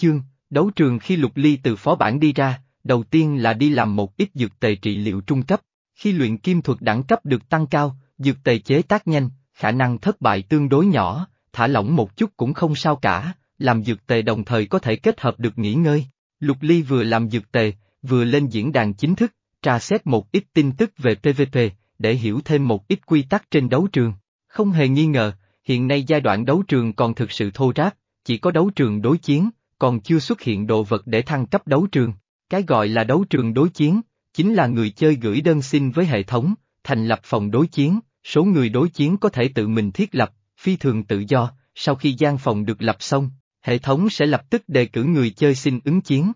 Chương, đấu trường khi Lục Ly từ phó bản đi ra, đầu tiên là đi làm một ít dược tề trị liệu trung cấp. Khi luyện kim thuật đẳng cấp được tăng cao, dược tề chế tác nhanh, khả năng thất bại tương đối nhỏ, thả lỏng một chút cũng không sao cả, làm dược tề đồng thời có thể kết hợp được nghỉ ngơi. Lục Ly vừa làm dược tề, vừa lên diễn đàn chính thức, tra xét một ít tin tức về PvP, để hiểu thêm một ít quy tắc trên đấu trường. Không hề nghi ngờ, hiện nay giai đoạn đấu trường còn thực sự thô ráp, chỉ có đấu trường đối chiến, còn chưa xuất hiện đồ vật để thăng cấp đấu trường. Cái gọi là đấu trường đối chiến, chính là người chơi gửi đơn xin với hệ thống, thành lập phòng đối chiến, số người đối chiến có thể tự mình thiết lập, phi thường tự do, sau khi gian phòng được lập xong, hệ thống sẽ lập tức đề cử người chơi xin ứng chiến.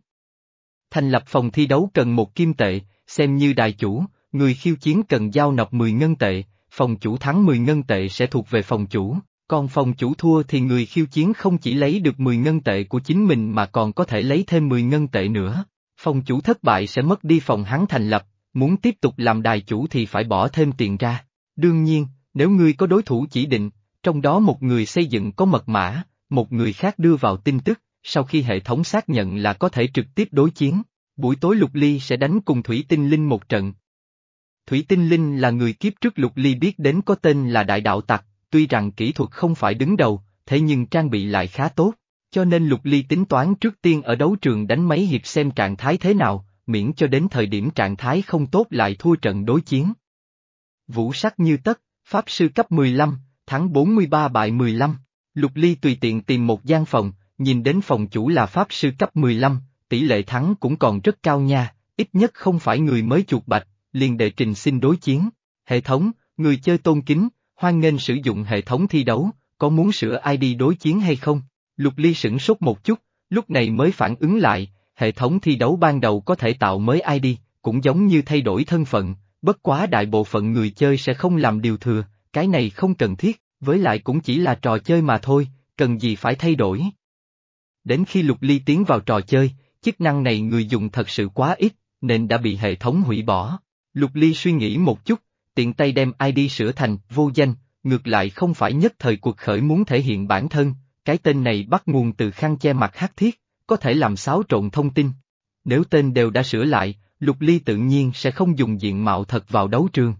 Thành lập phòng thi đấu cần một kim tệ, xem như đài chủ, người khiêu chiến cần giao nộp 10 ngân tệ, phòng chủ thắng 10 ngân tệ sẽ thuộc về phòng chủ, còn phòng chủ thua thì người khiêu chiến không chỉ lấy được 10 ngân tệ của chính mình mà còn có thể lấy thêm 10 ngân tệ nữa. Phòng chủ thất bại sẽ mất đi phòng hắn thành lập, muốn tiếp tục làm đài chủ thì phải bỏ thêm tiền ra. Đương nhiên, nếu ngươi có đối thủ chỉ định, trong đó một người xây dựng có mật mã, một người khác đưa vào tin tức, sau khi hệ thống xác nhận là có thể trực tiếp đối chiến, buổi tối Lục Ly sẽ đánh cùng Thủy Tinh Linh một trận. Thủy Tinh Linh là người kiếp trước Lục Ly biết đến có tên là Đại Đạo Tặc, tuy rằng kỹ thuật không phải đứng đầu, thế nhưng trang bị lại khá tốt, cho nên Lục Ly tính toán trước tiên ở đấu trường đánh mấy hiệp xem trạng thái thế nào, miễn cho đến thời điểm trạng thái không tốt lại thua trận đối chiến. Vũ sắc như tất, Pháp sư cấp 15, tháng 43 bại 15. Lục Ly tùy tiện tìm một gian phòng, nhìn đến phòng chủ là Pháp sư cấp 15, tỷ lệ thắng cũng còn rất cao nha, ít nhất không phải người mới chuột bạch, liền đệ trình xin đối chiến. Hệ thống, người chơi tôn kính, hoan nghênh sử dụng hệ thống thi đấu, có muốn sửa ID đối chiến hay không? Lục Ly sửng sốt một chút, lúc này mới phản ứng lại, hệ thống thi đấu ban đầu có thể tạo mới ID, cũng giống như thay đổi thân phận, bất quá đại bộ phận người chơi sẽ không làm điều thừa, cái này không cần thiết, với lại cũng chỉ là trò chơi mà thôi, cần gì phải thay đổi. Đến khi Lục Ly tiến vào trò chơi, chức năng này người dùng thật sự quá ít, nên đã bị hệ thống hủy bỏ. Lục Ly suy nghĩ một chút, tiện tay đem ID sửa thành vô danh, ngược lại không phải nhất thời cuộc khởi muốn thể hiện bản thân, cái tên này bắt nguồn từ khăn che mặt hắc thiết, có thể làm xáo trộn thông tin. Nếu tên đều đã sửa lại, Lục Ly tự nhiên sẽ không dùng diện mạo thật vào đấu trường.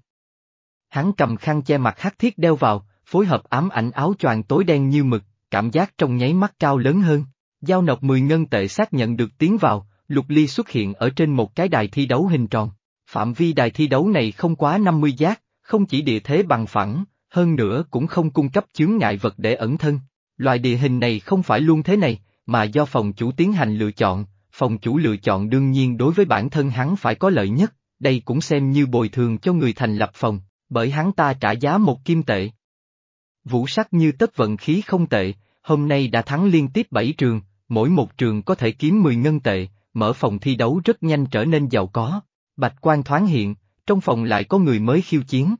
Hắn cầm khăn che mặt hắc thiết đeo vào, phối hợp ám ảnh áo choàng tối đen như mực, cảm giác trong nháy mắt cao lớn hơn. Giao nộp 10 ngân tệ xác nhận được tiến vào, Lục Ly xuất hiện ở trên một cái đài thi đấu hình tròn. Phạm vi đài thi đấu này không quá 50 giác, không chỉ địa thế bằng phẳng, hơn nữa cũng không cung cấp chướng ngại vật để ẩn thân. Loại địa hình này không phải luôn thế này, mà do phòng chủ tiến hành lựa chọn, phòng chủ lựa chọn đương nhiên đối với bản thân hắn phải có lợi nhất, đây cũng xem như bồi thường cho người thành lập phòng, bởi hắn ta trả giá một kim tệ. Vũ sắc như tất vận khí không tệ, hôm nay đã thắng liên tiếp 7 trường, mỗi một trường có thể kiếm 10 ngân tệ, mở phòng thi đấu rất nhanh trở nên giàu có. Bạch quan thoáng hiện, trong phòng lại có người mới khiêu chiến.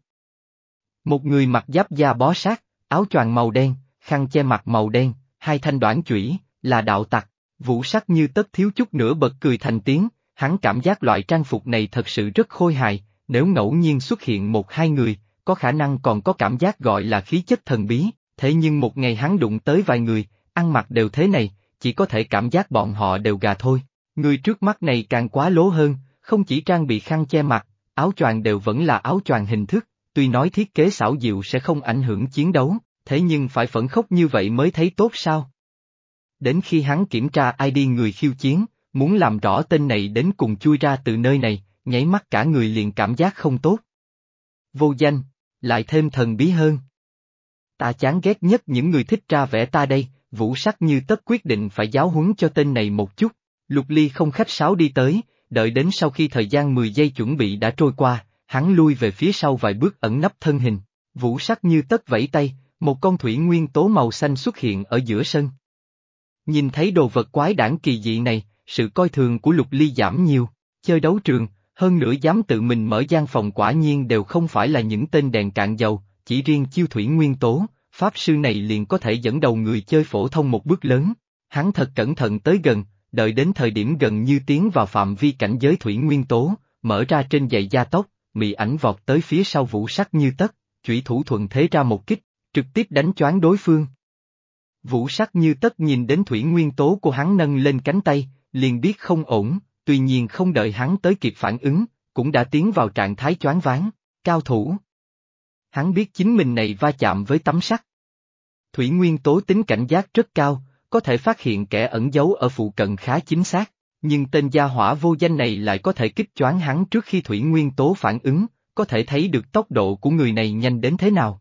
Một người mặc giáp da bó sát, áo choàng màu đen, khăn che mặt màu đen, hai thanh đoạn chủy, là đạo tặc, vũ sắc như tất thiếu chút nữa bật cười thành tiếng, hắn cảm giác loại trang phục này thật sự rất khôi hài, nếu ngẫu nhiên xuất hiện một hai người, có khả năng còn có cảm giác gọi là khí chất thần bí, thế nhưng một ngày hắn đụng tới vài người, ăn mặc đều thế này, chỉ có thể cảm giác bọn họ đều gà thôi. Người trước mắt này càng quá lố hơn, không chỉ trang bị khăn che mặt, áo choàng đều vẫn là áo choàng hình thức, tuy nói thiết kế xảo diệu sẽ không ảnh hưởng chiến đấu, thế nhưng phải phẫn khốc như vậy mới thấy tốt sao? Đến khi hắn kiểm tra ID người khiêu chiến, muốn làm rõ tên này đến cùng chui ra từ nơi này, nháy mắt cả người liền cảm giác không tốt. Vô danh, lại thêm thần bí hơn. Ta chán ghét nhất những người thích ra vẽ ta đây, vũ sắc như tất quyết định phải giáo huấn cho tên này một chút. Lục Ly không khách sáo đi tới, đợi đến sau khi thời gian 10 giây chuẩn bị đã trôi qua, hắn lui về phía sau vài bước ẩn nấp thân hình. Vũ sắc như tất vẫy tay, một con thủy nguyên tố màu xanh xuất hiện ở giữa sân. Nhìn thấy đồ vật quái đản kỳ dị này, sự coi thường của Lục Ly giảm nhiều, chơi đấu trường, hơn nữa dám tự mình mở gian phòng quả nhiên đều không phải là những tên đèn cạn dầu, chỉ riêng chiêu thủy nguyên tố, pháp sư này liền có thể dẫn đầu người chơi phổ thông một bước lớn. Hắn thật cẩn thận tới gần, đợi đến thời điểm gần như tiến vào phạm vi cảnh giới thủy nguyên tố, mở ra trên giày gia tốc, mị ảnh vọt tới phía sau vũ sắc như tất, chủy thủ thuận thế ra một kích, trực tiếp đánh choáng đối phương. Vũ sắc như tất nhìn đến thủy nguyên tố của hắn nâng lên cánh tay, liền biết không ổn, tuy nhiên không đợi hắn tới kịp phản ứng, cũng đã tiến vào trạng thái choáng váng, cao thủ. Hắn biết chính mình này va chạm với tấm sắt. Thủy nguyên tố tính cảnh giác rất cao, có thể phát hiện kẻ ẩn giấu ở phụ cận khá chính xác, nhưng tên gia hỏa vô danh này lại có thể kích choáng hắn trước khi thủy nguyên tố phản ứng, có thể thấy được tốc độ của người này nhanh đến thế nào.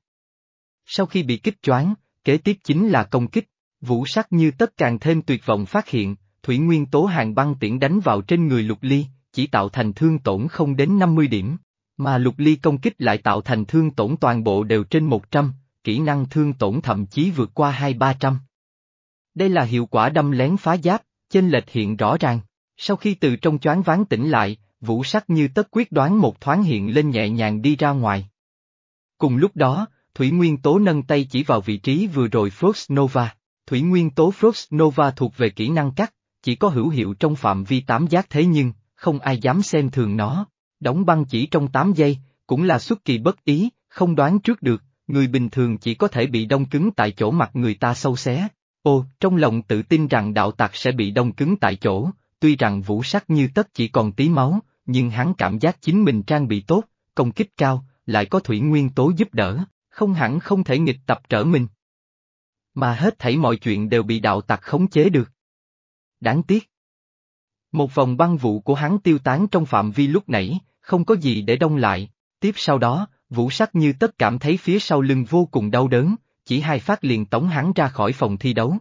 Sau khi bị kích choáng, kế tiếp chính là công kích, vũ sắc như tất càng thêm tuyệt vọng phát hiện, thủy nguyên tố hàng băng tiễn đánh vào trên người lục ly, chỉ tạo thành thương tổn không đến 50 điểm, mà lục ly công kích lại tạo thành thương tổn toàn bộ đều trên 100, kỹ năng thương tổn thậm chí vượt qua 2-300. Đây là hiệu quả đâm lén phá giáp, chênh lệch hiện rõ ràng. Sau khi từ trong choáng ván tỉnh lại, vũ sắc như tất quyết đoán một thoáng hiện lên nhẹ nhàng đi ra ngoài. Cùng lúc đó, Thủy Nguyên Tố nâng tay chỉ vào vị trí vừa rồi Frost Nova. Thủy Nguyên Tố Frost Nova thuộc về kỹ năng cắt, chỉ có hữu hiệu trong phạm vi tám giác thế nhưng, không ai dám xem thường nó. Đóng băng chỉ trong 8 giây, cũng là xuất kỳ bất ý, không đoán trước được, người bình thường chỉ có thể bị đông cứng tại chỗ mặt người ta sâu xé. Ô, trong lòng tự tin rằng đạo tặc sẽ bị đông cứng tại chỗ, tuy rằng vũ sắc như tất chỉ còn tí máu, nhưng hắn cảm giác chính mình trang bị tốt, công kích cao, lại có thủy nguyên tố giúp đỡ, không hẳn không thể nghịch tập trở mình. Mà hết thảy mọi chuyện đều bị đạo tặc khống chế được. Đáng tiếc. Một vòng băng vụ của hắn tiêu tán trong phạm vi lúc nãy, không có gì để đông lại, tiếp sau đó, vũ sắc như tất cảm thấy phía sau lưng vô cùng đau đớn, chỉ hai phát liền tống hắn ra khỏi phòng thi đấu.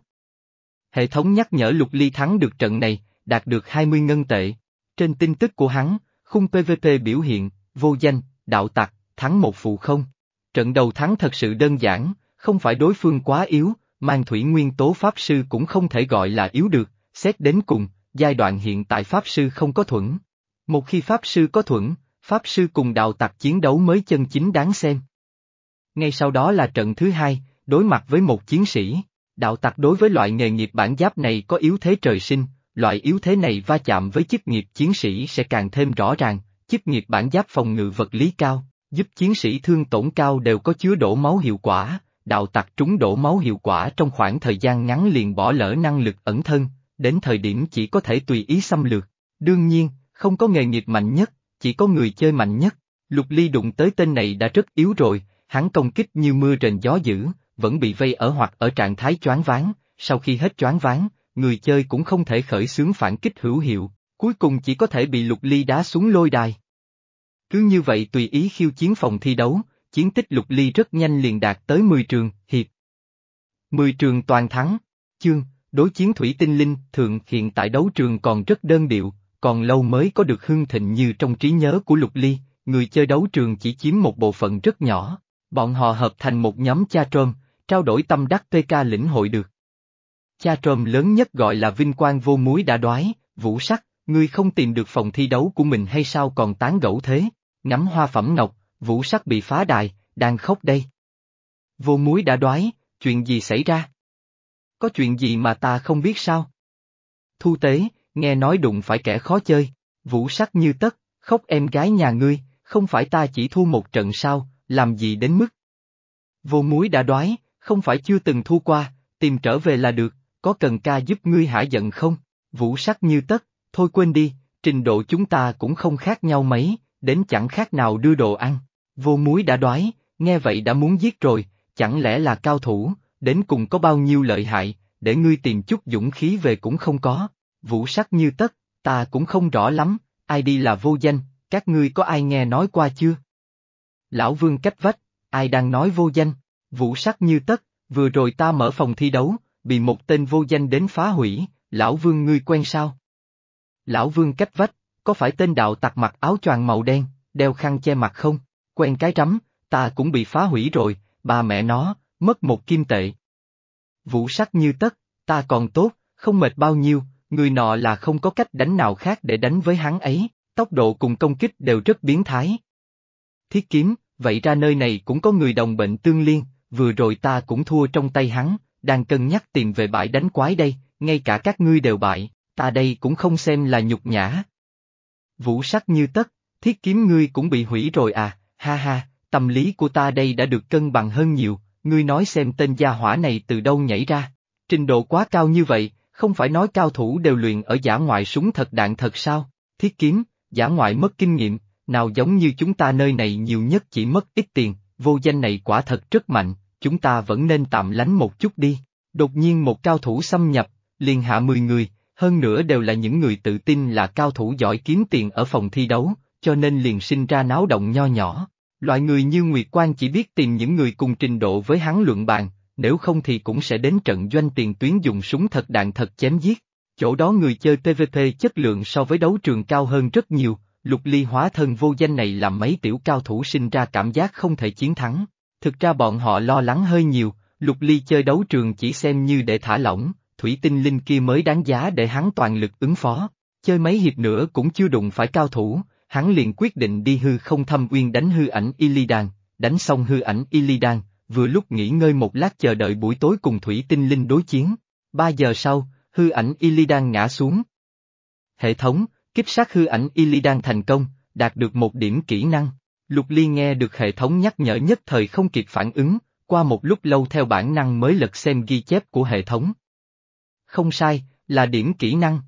Hệ thống nhắc nhở Lục Ly thắng được trận này, đạt được 20 ngân tệ. Trên tin tức của hắn, khung PVP biểu hiện, vô danh, đạo tặc, thắng một phụ không. Trận đầu thắng thật sự đơn giản, không phải đối phương quá yếu, mang thủy nguyên tố Pháp Sư cũng không thể gọi là yếu được, xét đến cùng, giai đoạn hiện tại Pháp Sư không có thuẫn. Một khi Pháp Sư có thuẫn, Pháp Sư cùng đạo tặc chiến đấu mới chân chính đáng xem. Ngay sau đó là trận thứ hai, đối mặt với một chiến sĩ. Đạo tặc đối với loại nghề nghiệp bản giáp này có yếu thế trời sinh, loại yếu thế này va chạm với chức nghiệp chiến sĩ sẽ càng thêm rõ ràng, chức nghiệp bản giáp phòng ngự vật lý cao, giúp chiến sĩ thương tổn cao đều có chứa đổ máu hiệu quả, đạo tặc trúng đổ máu hiệu quả trong khoảng thời gian ngắn liền bỏ lỡ năng lực ẩn thân, đến thời điểm chỉ có thể tùy ý xâm lược. Đương nhiên, không có nghề nghiệp mạnh nhất, chỉ có người chơi mạnh nhất. Lục Ly đụng tới tên này đã rất yếu rồi, hắn công kích như mưa rền gió dữ, vẫn bị vây ở hoặc ở trạng thái choáng váng, sau khi hết choáng váng, người chơi cũng không thể khởi xướng phản kích hữu hiệu, cuối cùng chỉ có thể bị lục ly đá xuống lôi đài. Cứ như vậy tùy ý khiêu chiến phòng thi đấu, chiến tích lục ly rất nhanh liền đạt tới 10 trường, hiệp. 10 trường toàn thắng, chương, đối chiến thủy tinh linh thường hiện tại đấu trường còn rất đơn điệu, còn lâu mới có được hưng thịnh như trong trí nhớ của lục ly, người chơi đấu trường chỉ chiếm một bộ phận rất nhỏ, bọn họ hợp thành một nhóm cha trơm, trao đổi tâm đắc PK lĩnh hội được. Cha trồm lớn nhất gọi là vinh quang vô muối đã đoái, vũ sắc, ngươi không tìm được phòng thi đấu của mình hay sao còn tán gẫu thế, ngắm hoa phẩm ngọc, vũ sắc bị phá đài, đang khóc đây. Vô muối đã đoái, chuyện gì xảy ra? Có chuyện gì mà ta không biết sao? Thu tế, nghe nói đụng phải kẻ khó chơi, vũ sắc như tất, khóc em gái nhà ngươi, không phải ta chỉ thu một trận sao, làm gì đến mức? Vô muối đã đoái, không phải chưa từng thu qua, tìm trở về là được, có cần ca giúp ngươi hả giận không? Vũ sắc như tất, thôi quên đi, trình độ chúng ta cũng không khác nhau mấy, đến chẳng khác nào đưa đồ ăn. Vô muối đã đoái, nghe vậy đã muốn giết rồi, chẳng lẽ là cao thủ, đến cùng có bao nhiêu lợi hại, để ngươi tìm chút dũng khí về cũng không có. Vũ sắc như tất, ta cũng không rõ lắm, ai đi là vô danh, các ngươi có ai nghe nói qua chưa? Lão Vương cách vách, ai đang nói vô danh? Vũ sắc như tất, vừa rồi ta mở phòng thi đấu, bị một tên vô danh đến phá hủy, lão vương ngươi quen sao? Lão vương cách vách, có phải tên đạo tặc mặc áo choàng màu đen, đeo khăn che mặt không? Quen cái rắm, ta cũng bị phá hủy rồi, bà mẹ nó, mất một kim tệ. Vũ sắc như tất, ta còn tốt, không mệt bao nhiêu, người nọ là không có cách đánh nào khác để đánh với hắn ấy, tốc độ cùng công kích đều rất biến thái. Thiết kiếm, vậy ra nơi này cũng có người đồng bệnh tương liên, vừa rồi ta cũng thua trong tay hắn, đang cân nhắc tìm về bãi đánh quái đây, ngay cả các ngươi đều bại, ta đây cũng không xem là nhục nhã. Vũ sắc như tất, thiết kiếm ngươi cũng bị hủy rồi à, ha ha, tâm lý của ta đây đã được cân bằng hơn nhiều, ngươi nói xem tên gia hỏa này từ đâu nhảy ra, Trình độ quá cao như vậy, không phải nói cao thủ đều luyện ở giả ngoại súng thật đạn thật sao, thiết kiếm, giả ngoại mất kinh nghiệm, nào giống như chúng ta nơi này nhiều nhất chỉ mất ít tiền, vô danh này quả thật rất mạnh, chúng ta vẫn nên tạm lánh một chút đi. Đột nhiên một cao thủ xâm nhập, liền hạ 10 người, hơn nữa đều là những người tự tin là cao thủ giỏi kiếm tiền ở phòng thi đấu, cho nên liền sinh ra náo động nho nhỏ. Loại người như Nguyệt Quang chỉ biết tìm những người cùng trình độ với hắn luận bàn, nếu không thì cũng sẽ đến trận doanh tiền tuyến dùng súng thật đạn thật chém giết. Chỗ đó người chơi PvP chất lượng so với đấu trường cao hơn rất nhiều, lục ly hóa thân vô danh này làm mấy tiểu cao thủ sinh ra cảm giác không thể chiến thắng. Thực ra bọn họ lo lắng hơi nhiều, lục ly chơi đấu trường chỉ xem như để thả lỏng, thủy tinh linh kia mới đáng giá để hắn toàn lực ứng phó. Chơi mấy hiệp nữa cũng chưa đụng phải cao thủ, hắn liền quyết định đi hư không thâm uyên đánh hư ảnh Illidan, đánh xong hư ảnh Illidan, vừa lúc nghỉ ngơi một lát chờ đợi buổi tối cùng thủy tinh linh đối chiến. Ba giờ sau, hư ảnh Illidan ngã xuống. Hệ thống, kích sát hư ảnh Illidan thành công, đạt được một điểm kỹ năng. Lục Ly nghe được hệ thống nhắc nhở nhất thời không kịp phản ứng, qua một lúc lâu theo bản năng mới lật xem ghi chép của hệ thống. Không sai, là điểm kỹ năng.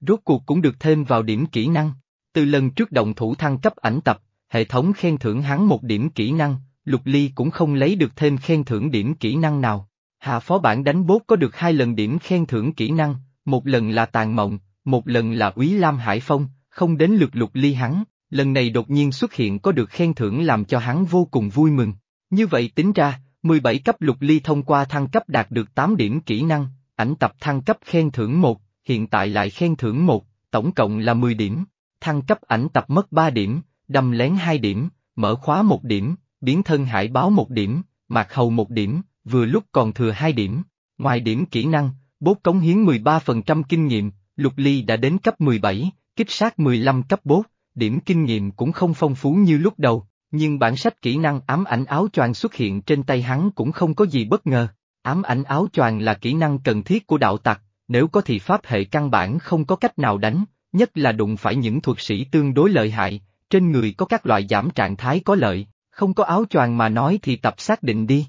Rốt cuộc cũng được thêm vào điểm kỹ năng. Từ lần trước động thủ thăng cấp ảnh tập, hệ thống khen thưởng hắn một điểm kỹ năng, Lục Ly cũng không lấy được thêm khen thưởng điểm kỹ năng nào. Hạ phó bản đánh bốt có được hai lần điểm khen thưởng kỹ năng, một lần là tàn mộng, một lần là úy Lam Hải Phong, không đến lượt Lục Ly hắn, lần này đột nhiên xuất hiện có được khen thưởng làm cho hắn vô cùng vui mừng. Như vậy tính ra, 17 cấp Lục Ly thông qua thăng cấp đạt được 8 điểm kỹ năng, ảnh tập thăng cấp khen thưởng 1, hiện tại lại khen thưởng 1, tổng cộng là 10 điểm. Thăng cấp ảnh tập mất 3 điểm, đâm lén 2 điểm, mở khóa 1 điểm, biến thân hải báo 1 điểm, mạc hầu 1 điểm, vừa lúc còn thừa 2 điểm. Ngoài điểm kỹ năng, bốt cống hiến 13% kinh nghiệm, Lục Ly đã đến cấp 17, kích sát 15 cấp bốt, điểm kinh nghiệm cũng không phong phú như lúc đầu, nhưng bản sách kỹ năng ám ảnh áo choàng xuất hiện trên tay hắn cũng không có gì bất ngờ. Ám ảnh áo choàng là kỹ năng cần thiết của đạo tặc, nếu có thì pháp hệ căn bản không có cách nào đánh, nhất là đụng phải những thuật sĩ tương đối lợi hại, trên người có các loại giảm trạng thái có lợi, không có áo choàng mà nói thì tập xác định đi.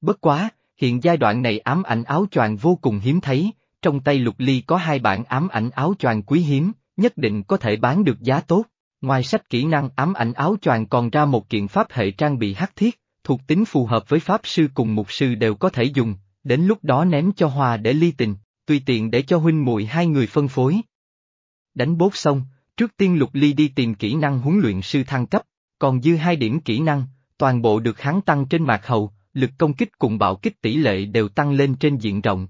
Bất quá, hiện giai đoạn này ám ảnh áo choàng vô cùng hiếm thấy, trong tay lục ly có hai bản ám ảnh áo choàng quý hiếm, nhất định có thể bán được giá tốt. Ngoài sách kỹ năng ám ảnh áo choàng còn ra một kiện pháp hệ trang bị hắc thiết, thuộc tính phù hợp với pháp sư cùng mục sư đều có thể dùng, đến lúc đó ném cho hòa để ly tình, tùy tiện để cho huynh muội hai người phân phối. Đánh bốt xong, trước tiên lục ly đi tìm kỹ năng huấn luyện sư thăng cấp, còn dư hai điểm kỹ năng, toàn bộ được hắn tăng trên mạc hầu, lực công kích cùng bạo kích tỷ lệ đều tăng lên trên diện rộng.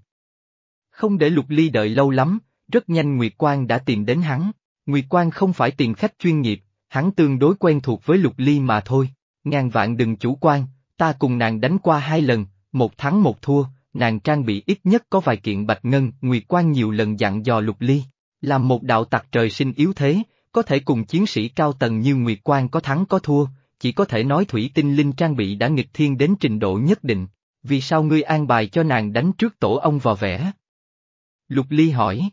Không để lục ly đợi lâu lắm, rất nhanh Nguyệt Quang đã tìm đến hắn. Nguyệt Quang không phải tiền khách chuyên nghiệp, hắn tương đối quen thuộc với lục ly mà thôi. Ngàn vạn đừng chủ quan, ta cùng nàng đánh qua hai lần, một thắng một thua, nàng trang bị ít nhất có vài kiện bạch ngân. Nguyệt Quang nhiều lần dặn dò lục ly. Làm một đạo tặc trời sinh yếu thế, có thể cùng chiến sĩ cao tầng như Nguyệt Quang có thắng có thua, chỉ có thể nói thủy tinh linh trang bị đã nghịch thiên đến trình độ nhất định. Vì sao ngươi an bài cho nàng đánh trước tổ ông vào vẽ? Lục Ly hỏi.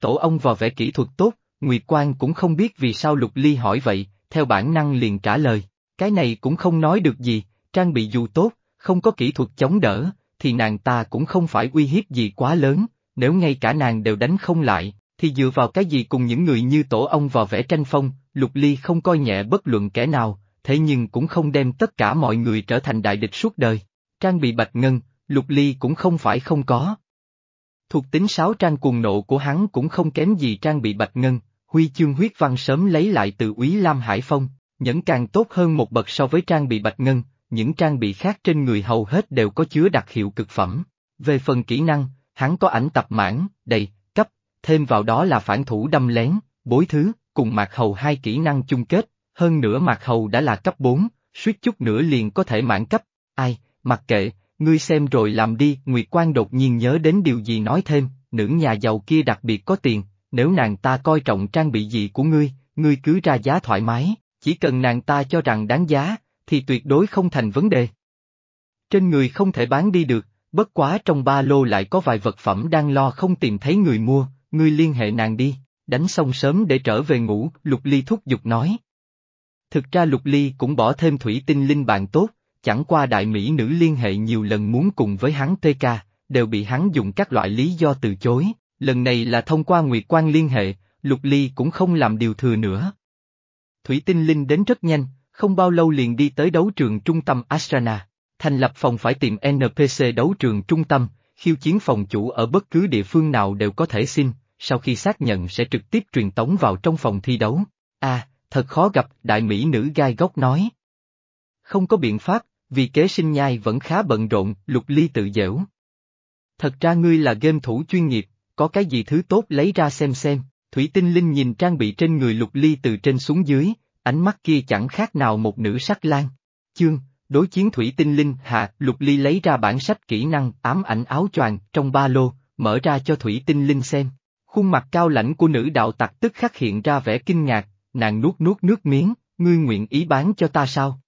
Tổ ông vào vẽ kỹ thuật tốt, Nguyệt Quang cũng không biết vì sao Lục Ly hỏi vậy, theo bản năng liền trả lời, cái này cũng không nói được gì, trang bị dù tốt, không có kỹ thuật chống đỡ, thì nàng ta cũng không phải uy hiếp gì quá lớn, nếu ngay cả nàng đều đánh không lại, thì dựa vào cái gì cùng những người như tổ ông vào vẽ tranh phong, Lục Ly không coi nhẹ bất luận kẻ nào, thế nhưng cũng không đem tất cả mọi người trở thành đại địch suốt đời. Trang bị bạch ngân, Lục Ly cũng không phải không có. Thuộc tính sáu trang cuồng nộ của hắn cũng không kém gì trang bị bạch ngân, huy chương huyết văn sớm lấy lại từ úy Lam Hải Phong, nhẫn càng tốt hơn một bậc so với trang bị bạch ngân, những trang bị khác trên người hầu hết đều có chứa đặc hiệu cực phẩm. Về phần kỹ năng, hắn có ảnh tập mãn, đầy, cấp, thêm vào đó là phản thủ đâm lén, bối thứ, cùng mạc hầu hai kỹ năng chung kết, hơn nữa mạc hầu đã là cấp 4, suýt chút nữa liền có thể mãn cấp, ai, mặc kệ, ngươi xem rồi làm đi, Nguyệt Quan đột nhiên nhớ đến điều gì nói thêm, nữ nhà giàu kia đặc biệt có tiền, nếu nàng ta coi trọng trang bị gì của ngươi, ngươi cứ ra giá thoải mái, chỉ cần nàng ta cho rằng đáng giá, thì tuyệt đối không thành vấn đề. Trên người không thể bán đi được, bất quá trong ba lô lại có vài vật phẩm đang lo không tìm thấy người mua, ngươi liên hệ nàng đi, đánh xong sớm để trở về ngủ, Lục Ly thúc giục nói. Thực ra Lục Ly cũng bỏ thêm thủy tinh linh bạn tốt, chẳng qua đại mỹ nữ liên hệ nhiều lần muốn cùng với hắn TK, đều bị hắn dùng các loại lý do từ chối, lần này là thông qua Nguyệt Quan liên hệ, Lục Ly cũng không làm điều thừa nữa. Thủy tinh linh đến rất nhanh, không bao lâu liền đi tới đấu trường trung tâm Ashrana. Thành lập phòng phải tìm NPC đấu trường trung tâm, khiêu chiến phòng chủ ở bất cứ địa phương nào đều có thể xin, sau khi xác nhận sẽ trực tiếp truyền tống vào trong phòng thi đấu. À, thật khó gặp, đại mỹ nữ gai góc nói. Không có biện pháp, vì kế sinh nhai vẫn khá bận rộn, lục ly tự dễu. Thật ra ngươi là game thủ chuyên nghiệp, có cái gì thứ tốt lấy ra xem xem, Thủy Tinh Linh nhìn trang bị trên người lục ly từ trên xuống dưới, ánh mắt kia chẳng khác nào một nữ sắc lan. Chương, đối chiến Thủy Tinh Linh hạ, lục ly lấy ra bản sách kỹ năng ám ảnh áo choàng trong ba lô, mở ra cho Thủy Tinh Linh xem. Khuôn mặt cao lãnh của nữ đạo tặc tức khắc hiện ra vẻ kinh ngạc, nàng nuốt nuốt nước miếng, ngươi nguyện ý bán cho ta sao?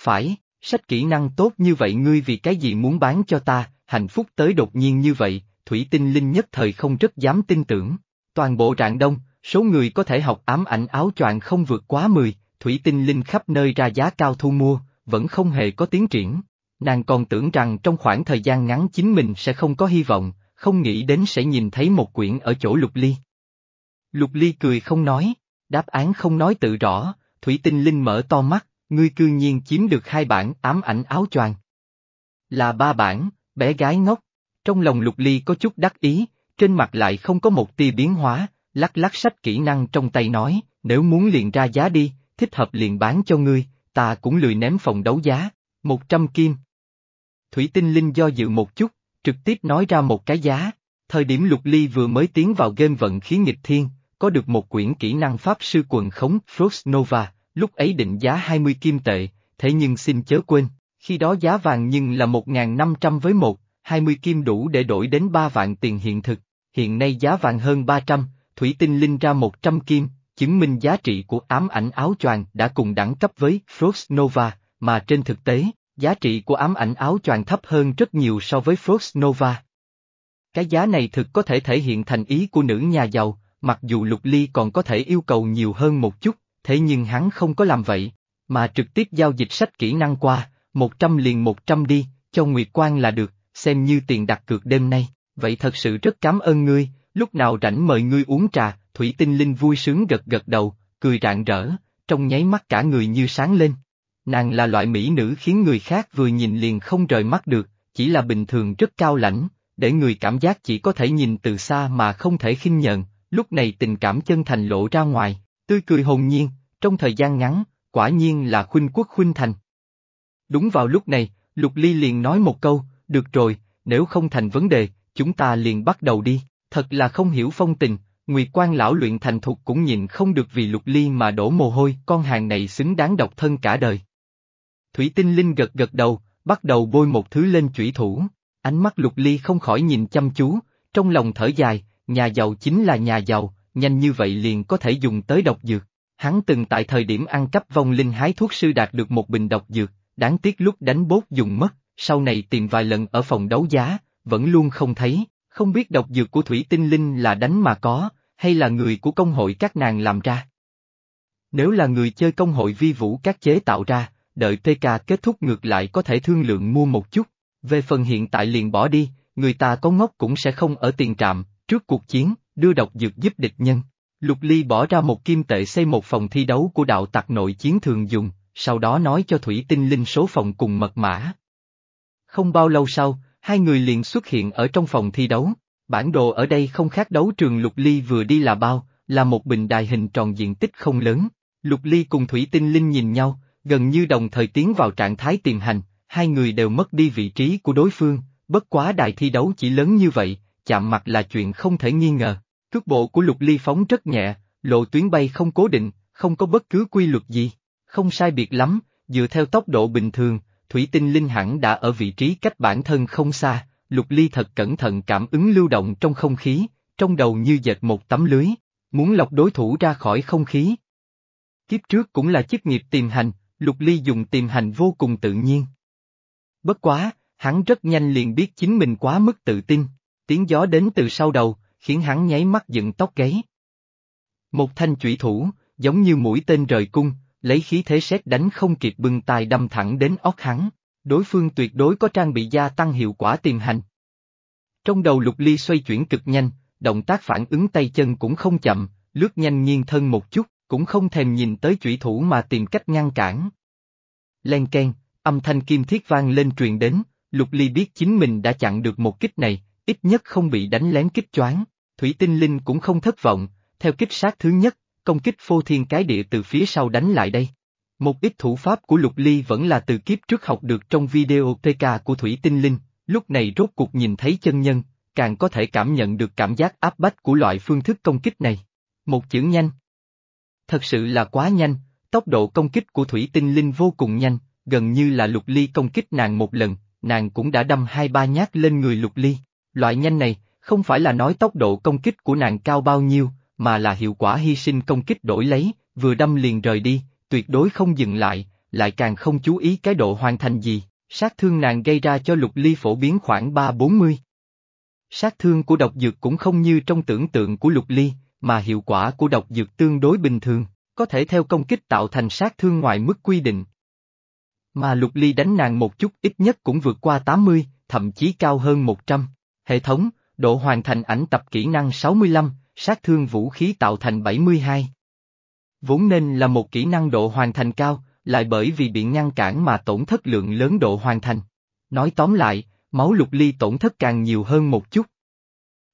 Phải, sách kỹ năng tốt như vậy ngươi vì cái gì muốn bán cho ta, hạnh phúc tới đột nhiên như vậy, Thủy Tinh Linh nhất thời không rất dám tin tưởng. Toàn bộ rạng đông, số người có thể học ám ảnh áo choàng không vượt quá 10, Thủy Tinh Linh khắp nơi ra giá cao thu mua, vẫn không hề có tiến triển. Nàng còn tưởng rằng trong khoảng thời gian ngắn chính mình sẽ không có hy vọng, không nghĩ đến sẽ nhìn thấy một quyển ở chỗ Lục Ly. Lục Ly cười không nói, đáp án không nói tự rõ, Thủy Tinh Linh mở to mắt, ngươi cư nhiên chiếm được hai bản ám ảnh áo choàng. Là ba bản, bé gái ngốc. Trong lòng Lục Ly có chút đắc ý, trên mặt lại không có một tia biến hóa, lắc lắc sách kỹ năng trong tay nói, nếu muốn liền ra giá đi, thích hợp liền bán cho ngươi, ta cũng lười ném phòng đấu giá, một trăm kim. Thủy tinh linh do dự một chút, trực tiếp nói ra một cái giá, thời điểm Lục Ly vừa mới tiến vào game vận khí nghịch thiên, có được một quyển kỹ năng pháp sư quần khống Frost Nova, lúc ấy định giá 20 kim tệ, thế nhưng xin chớ quên, khi đó giá vàng nhưng là 1.500 với một, 20 kim đủ để đổi đến 3 vạn tiền hiện thực, hiện nay giá vàng hơn 300, Thủy Tinh Linh ra 100 kim, chứng minh giá trị của ám ảnh áo choàng đã cùng đẳng cấp với Frost Nova, mà trên thực tế, giá trị của ám ảnh áo choàng thấp hơn rất nhiều so với Frost Nova. Cái giá này thực có thể thể hiện thành ý của nữ nhà giàu, mặc dù Lục Ly còn có thể yêu cầu nhiều hơn một chút, thế nhưng hắn không có làm vậy, mà trực tiếp giao dịch sách kỹ năng qua, 100 liền 100 đi, cho Nguyệt Quang là được, xem như tiền đặt cược đêm nay, vậy thật sự rất cảm ơn ngươi, lúc nào rảnh mời ngươi uống trà, Thủy Tinh Linh vui sướng gật gật đầu, cười rạng rỡ, trong nháy mắt cả người như sáng lên. Nàng là loại mỹ nữ khiến người khác vừa nhìn liền không rời mắt được, chỉ là bình thường rất cao lãnh, để người cảm giác chỉ có thể nhìn từ xa mà không thể khinh nhận, lúc này tình cảm chân thành lộ ra ngoài, tươi cười hồn nhiên, trong thời gian ngắn, quả nhiên là khuynh quốc khuynh thành. Đúng vào lúc này, Lục Ly liền nói một câu, được rồi, nếu không thành vấn đề, chúng ta liền bắt đầu đi, thật là không hiểu phong tình, Nguyệt quan lão luyện thành thục cũng nhìn không được vì Lục Ly mà đổ mồ hôi, con hàng này xứng đáng độc thân cả đời. Thủy tinh linh gật gật đầu, bắt đầu bôi một thứ lên chủy thủ, ánh mắt Lục Ly không khỏi nhìn chăm chú, trong lòng thở dài, nhà giàu chính là nhà giàu, nhanh như vậy liền có thể dùng tới độc dược. Hắn từng tại thời điểm ăn cắp vong linh hái thuốc sư đạt được một bình độc dược, đáng tiếc lúc đánh bốt dùng mất, sau này tìm vài lần ở phòng đấu giá, vẫn luôn không thấy, không biết độc dược của Thủy Tinh Linh là đánh mà có, hay là người của công hội các nàng làm ra. Nếu là người chơi công hội vi vũ các chế tạo ra, đợi PK kết thúc ngược lại có thể thương lượng mua một chút, về phần hiện tại liền bỏ đi, người ta có ngốc cũng sẽ không ở tiền trạm, trước cuộc chiến, đưa độc dược giúp địch nhân. Lục Ly bỏ ra một kim tệ xây một phòng thi đấu của đạo tặc nội chiến thường dùng, sau đó nói cho Thủy Tinh Linh số phòng cùng mật mã. Không bao lâu sau, hai người liền xuất hiện ở trong phòng thi đấu. Bản đồ ở đây không khác đấu trường Lục Ly vừa đi là bao, là một bình đài hình tròn diện tích không lớn. Lục Ly cùng Thủy Tinh Linh nhìn nhau, gần như đồng thời tiến vào trạng thái tiềm hành, hai người đều mất đi vị trí của đối phương, bất quá đài thi đấu chỉ lớn như vậy, chạm mặt là chuyện không thể nghi ngờ. Cước bộ của Lục Ly phóng rất nhẹ, lộ tuyến bay không cố định, không có bất cứ quy luật gì, không sai biệt lắm, dựa theo tốc độ bình thường, Thủy Tinh Linh hẳn đã ở vị trí cách bản thân không xa, Lục Ly thật cẩn thận cảm ứng lưu động trong không khí, trong đầu như dệt một tấm lưới, muốn lọc đối thủ ra khỏi không khí. Kiếp trước cũng là chức nghiệp tìm hành, Lục Ly dùng tìm hành vô cùng tự nhiên. Bất quá, hắn rất nhanh liền biết chính mình quá mức tự tin, tiếng gió đến từ sau đầu, khiến hắn nháy mắt dựng tóc gáy. Một thanh chủy thủ, giống như mũi tên rời cung, lấy khí thế sét đánh không kịp bưng tài đâm thẳng đến óc hắn. Đối phương tuyệt đối có trang bị gia tăng hiệu quả tìm hành. Trong đầu lục ly xoay chuyển cực nhanh, động tác phản ứng tay chân cũng không chậm, lướt nhanh nghiêng thân một chút, cũng không thèm nhìn tới chủy thủ mà tìm cách ngăn cản. Len ken, âm thanh kim thiết vang lên truyền đến, lục ly biết chính mình đã chặn được một kích này, ít nhất không bị đánh lén kích choáng, thủy tinh linh cũng không thất vọng, theo kích sát thứ nhất, công kích phô thiên cái địa từ phía sau đánh lại đây. Một ít thủ pháp của Lục Ly vẫn là từ kiếp trước học được trong video PK của Thủy Tinh Linh, lúc này rốt cuộc nhìn thấy chân nhân, càng có thể cảm nhận được cảm giác áp bách của loại phương thức công kích này. Một chữ nhanh. Thật sự là quá nhanh, tốc độ công kích của Thủy Tinh Linh vô cùng nhanh, gần như là Lục Ly công kích nàng một lần, nàng cũng đã đâm hai ba nhát lên người Lục Ly. Loại nhanh này, không phải là nói tốc độ công kích của nàng cao bao nhiêu, mà là hiệu quả hy sinh công kích đổi lấy, vừa đâm liền rời đi, tuyệt đối không dừng lại, lại càng không chú ý cái độ hoàn thành gì, sát thương nàng gây ra cho lục ly phổ biến khoảng 3-40. Sát thương của độc dược cũng không như trong tưởng tượng của lục ly, mà hiệu quả của độc dược tương đối bình thường, có thể theo công kích tạo thành sát thương ngoài mức quy định. Mà lục ly đánh nàng một chút ít nhất cũng vượt qua 80, thậm chí cao hơn 100. Hệ thống, độ hoàn thành ảnh tập kỹ năng 65, sát thương vũ khí tạo thành 72. Vốn nên là một kỹ năng độ hoàn thành cao, lại bởi vì bị ngăn cản mà tổn thất lượng lớn độ hoàn thành. Nói tóm lại, máu lục ly tổn thất càng nhiều hơn một chút.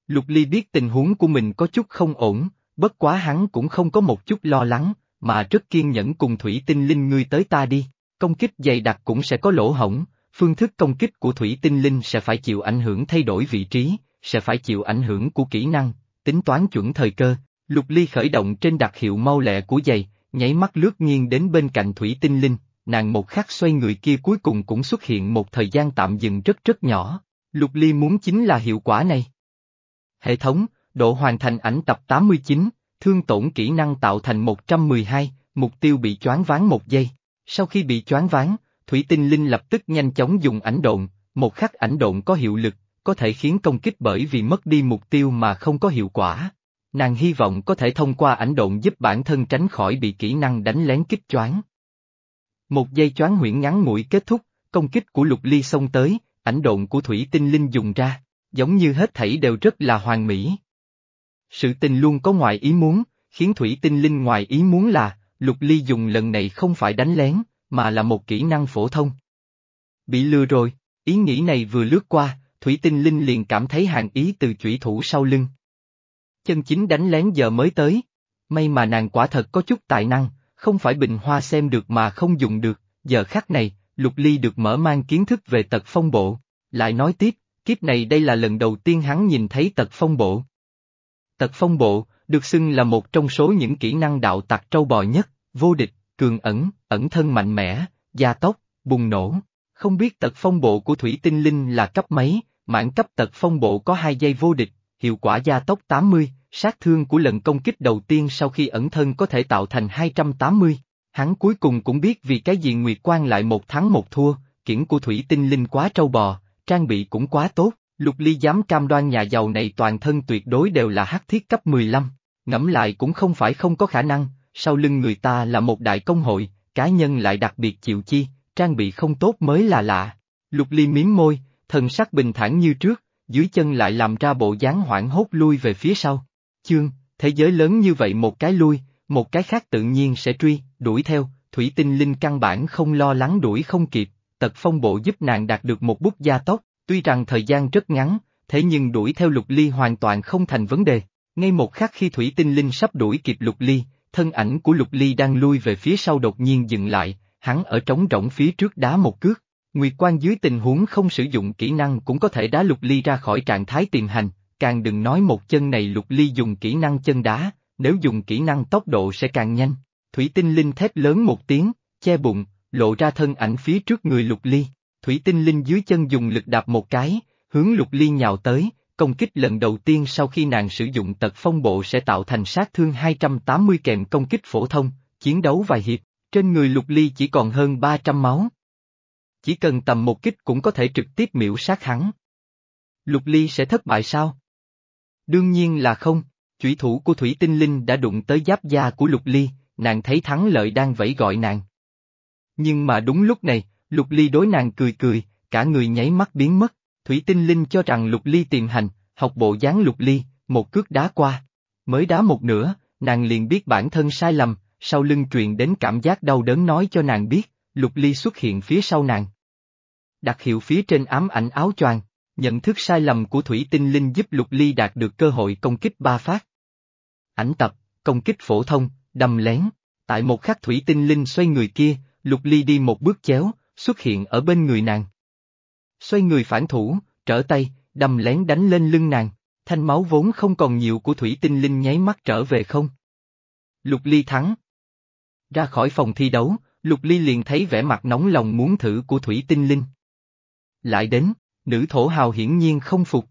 Lục ly biết tình huống của mình có chút không ổn, bất quá hắn cũng không có một chút lo lắng, mà rất kiên nhẫn cùng thủy tinh linh ngươi tới ta đi, công kích dày đặc cũng sẽ có lỗ hổng, phương thức công kích của thủy tinh linh sẽ phải chịu ảnh hưởng thay đổi vị trí, sẽ phải chịu ảnh hưởng của kỹ năng, tính toán chuẩn thời cơ, lục ly khởi động trên đặc hiệu mau lẹ của giày, nháy mắt lướt nghiêng đến bên cạnh thủy tinh linh, nàng một khắc xoay người kia cuối cùng cũng xuất hiện một thời gian tạm dừng rất rất nhỏ, lục ly muốn chính là hiệu quả này. Hệ thống, độ hoàn thành ảnh tập 89, thương tổn kỹ năng tạo thành 112, mục tiêu bị choáng ván một giây. Sau khi bị choáng ván, Thủy Tinh Linh lập tức nhanh chóng dùng ảnh độn, một khắc ảnh độn có hiệu lực, có thể khiến công kích bởi vì mất đi mục tiêu mà không có hiệu quả. Nàng hy vọng có thể thông qua ảnh độn giúp bản thân tránh khỏi bị kỹ năng đánh lén kích choáng. Một giây choáng huyễn ngắn ngủi kết thúc, công kích của lục ly xông tới, ảnh độn của thủy tinh linh dùng ra, giống như hết thảy đều rất là hoàn mỹ. Sự tình luôn có ngoài ý muốn, khiến thủy tinh linh ngoài ý muốn là, lục ly dùng lần này không phải đánh lén, mà là một kỹ năng phổ thông. Bị lừa rồi, ý nghĩ này vừa lướt qua, Thủy Tinh Linh liền cảm thấy hàng ý từ chủy thủ sau lưng. Chân chính đánh lén giờ mới tới. May mà nàng quả thật có chút tài năng, không phải bình hoa xem được mà không dùng được, giờ khắc này, Lục Ly được mở mang kiến thức về tật phong bộ. Lại nói tiếp, kiếp này đây là lần đầu tiên hắn nhìn thấy tật phong bộ. Tật phong bộ, được xưng là một trong số những kỹ năng đạo tặc trâu bò nhất, vô địch, cường ẩn, ẩn thân mạnh mẽ, gia tốc, bùng nổ. Không biết tật phong bộ của Thủy Tinh Linh là cấp mấy, mãn cấp tật phong bộ có 2 giây vô địch, hiệu quả gia tốc 80, sát thương của lần công kích đầu tiên sau khi ẩn thân có thể tạo thành 280. Hắn cuối cùng cũng biết vì cái gì Nguyệt Quan lại một thắng một thua, kiển của thủy tinh linh quá trâu bò, trang bị cũng quá tốt, lục ly dám cam đoan nhà giàu này toàn thân tuyệt đối đều là hắc thiết cấp 15, ngẫm lại cũng không phải không có khả năng, sau lưng người ta là một đại công hội, cá nhân lại đặc biệt chịu chi, trang bị không tốt mới là lạ. Lục ly miếm môi, thần sắc bình thản như trước, dưới chân lại làm ra bộ dáng hoảng hốt lui về phía sau. Chương, thế giới lớn như vậy một cái lui, một cái khác tự nhiên sẽ truy, đuổi theo, thủy tinh linh căn bản không lo lắng đuổi không kịp, tật phong bộ giúp nàng đạt được một bút gia tốc, tuy rằng thời gian rất ngắn, thế nhưng đuổi theo lục ly hoàn toàn không thành vấn đề. Ngay một khắc khi thủy tinh linh sắp đuổi kịp lục ly, thân ảnh của lục ly đang lui về phía sau đột nhiên dừng lại, hắn ở trống rỗng phía trước đá một cước, Nguyệt quan dưới tình huống không sử dụng kỹ năng cũng có thể đá lục ly ra khỏi trạng thái tiềm hành, càng đừng nói một chân này lục ly dùng kỹ năng chân đá, nếu dùng kỹ năng tốc độ sẽ càng nhanh. Thủy tinh linh thét lớn một tiếng, che bụng, lộ ra thân ảnh phía trước người lục ly. Thủy tinh linh dưới chân dùng lực đạp một cái, hướng lục ly nhào tới, công kích lần đầu tiên sau khi nàng sử dụng tật phong bộ sẽ tạo thành sát thương 280 kèm công kích phổ thông, chiến đấu vài hiệp, trên người lục ly chỉ còn hơn 300 máu, chỉ cần tầm một kích cũng có thể trực tiếp miễu sát hắn. Lục Ly sẽ thất bại sao? Đương nhiên là không, chủy thủ của Thủy Tinh Linh đã đụng tới giáp da của Lục Ly, nàng thấy thắng lợi đang vẫy gọi nàng. Nhưng mà đúng lúc này, Lục Ly đối nàng cười cười, cả người nháy mắt biến mất, Thủy Tinh Linh cho rằng Lục Ly tìm hành, học bộ dáng Lục Ly, một cước đá qua. Mới đá một nửa, nàng liền biết bản thân sai lầm, sau lưng truyền đến cảm giác đau đớn nói cho nàng biết, Lục Ly xuất hiện phía sau nàng. Đặt hiệu phía trên ám ảnh áo choàng, nhận thức sai lầm của Thủy Tinh Linh giúp Lục Ly đạt được cơ hội công kích ba phát. Ảnh tập, công kích phổ thông, đâm lén. Tại một khắc Thủy Tinh Linh xoay người kia, Lục Ly đi một bước chéo, xuất hiện ở bên người nàng. Xoay người phản thủ, trở tay, đâm lén đánh lên lưng nàng, thanh máu vốn không còn nhiều của Thủy Tinh Linh nháy mắt trở về không. Lục Ly thắng. Ra khỏi phòng thi đấu, Lục Ly liền thấy vẻ mặt nóng lòng muốn thử của Thủy Tinh Linh. Lại đến, nữ thổ hào hiển nhiên không phục.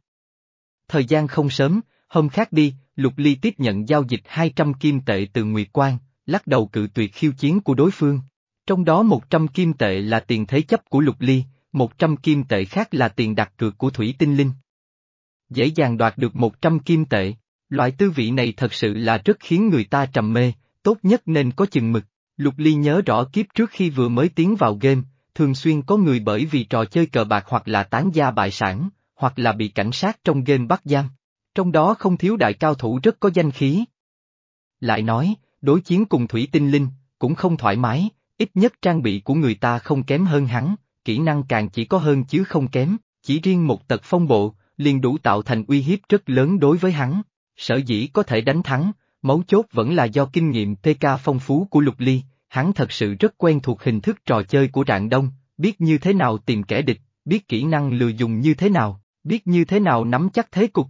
Thời gian không sớm, hôm khác đi, Lục Ly tiếp nhận giao dịch 200 kim tệ từ Nguyệt Quang, lắc đầu cự tuyệt khiêu chiến của đối phương. Trong đó 100 kim tệ là tiền thế chấp của Lục Ly, 100 kim tệ khác là tiền đặt cược của Thủy Tinh Linh. Dễ dàng đoạt được 100 kim tệ, loại tư vị này thật sự là rất khiến người ta trầm mê, tốt nhất nên có chừng mực. Lục Ly nhớ rõ kiếp trước khi vừa mới tiến vào game, thường xuyên có người bởi vì trò chơi cờ bạc hoặc là tán gia bại sản, hoặc là bị cảnh sát trong game bắt giam. Trong đó không thiếu đại cao thủ rất có danh khí. Lại nói, đối chiến cùng Thủy Tinh Linh, cũng không thoải mái, ít nhất trang bị của người ta không kém hơn hắn, kỹ năng càng chỉ có hơn chứ không kém, chỉ riêng một tật phong bộ, liền đủ tạo thành uy hiếp rất lớn đối với hắn. Sở dĩ có thể đánh thắng, mấu chốt vẫn là do kinh nghiệm TK phong phú của Lục Ly, hắn thật sự rất quen thuộc hình thức trò chơi của Rạng Đông, biết như thế nào tìm kẻ địch, biết kỹ năng lừa dùng như thế nào, biết như thế nào nắm chắc thế cục.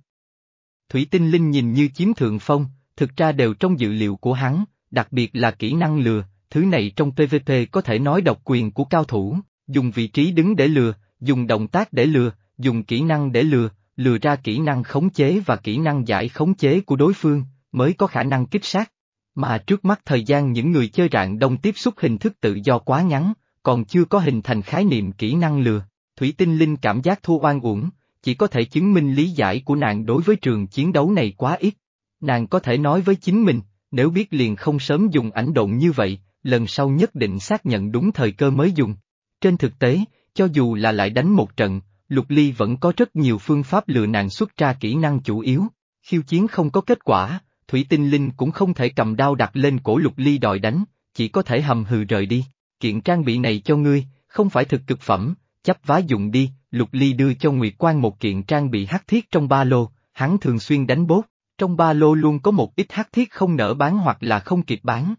Thủy tinh linh nhìn như chiếm thượng phong, thực ra đều trong dự liệu của hắn, đặc biệt là kỹ năng lừa, thứ này trong PvP có thể nói độc quyền của cao thủ, dùng vị trí đứng để lừa, dùng động tác để lừa, dùng kỹ năng để lừa, lừa ra kỹ năng khống chế và kỹ năng giải khống chế của đối phương, mới có khả năng kích sát. Mà trước mắt thời gian những người chơi rạng đông tiếp xúc hình thức tự do quá ngắn, còn chưa có hình thành khái niệm kỹ năng lừa, Thủy Tinh Linh cảm giác thua oan uổng, chỉ có thể chứng minh lý giải của nàng đối với trường chiến đấu này quá ít. Nàng có thể nói với chính mình, nếu biết liền không sớm dùng ảnh độn như vậy, lần sau nhất định xác nhận đúng thời cơ mới dùng. Trên thực tế, cho dù là lại đánh một trận, Lục Ly vẫn có rất nhiều phương pháp lừa nàng xuất ra kỹ năng chủ yếu. Khiêu chiến không có kết quả, Thủy Tinh Linh cũng không thể cầm đao đặt lên cổ Lục Ly đòi đánh, chỉ có thể hầm hừ rời đi. Kiện trang bị này cho ngươi, không phải thực cực phẩm, chấp vá dụng đi, Lục Ly đưa cho Nguyệt quang một kiện trang bị hắc thiết trong ba lô, hắn thường xuyên đánh bốt, trong ba lô luôn có một ít hắc thiết không nở bán hoặc là không kịp bán.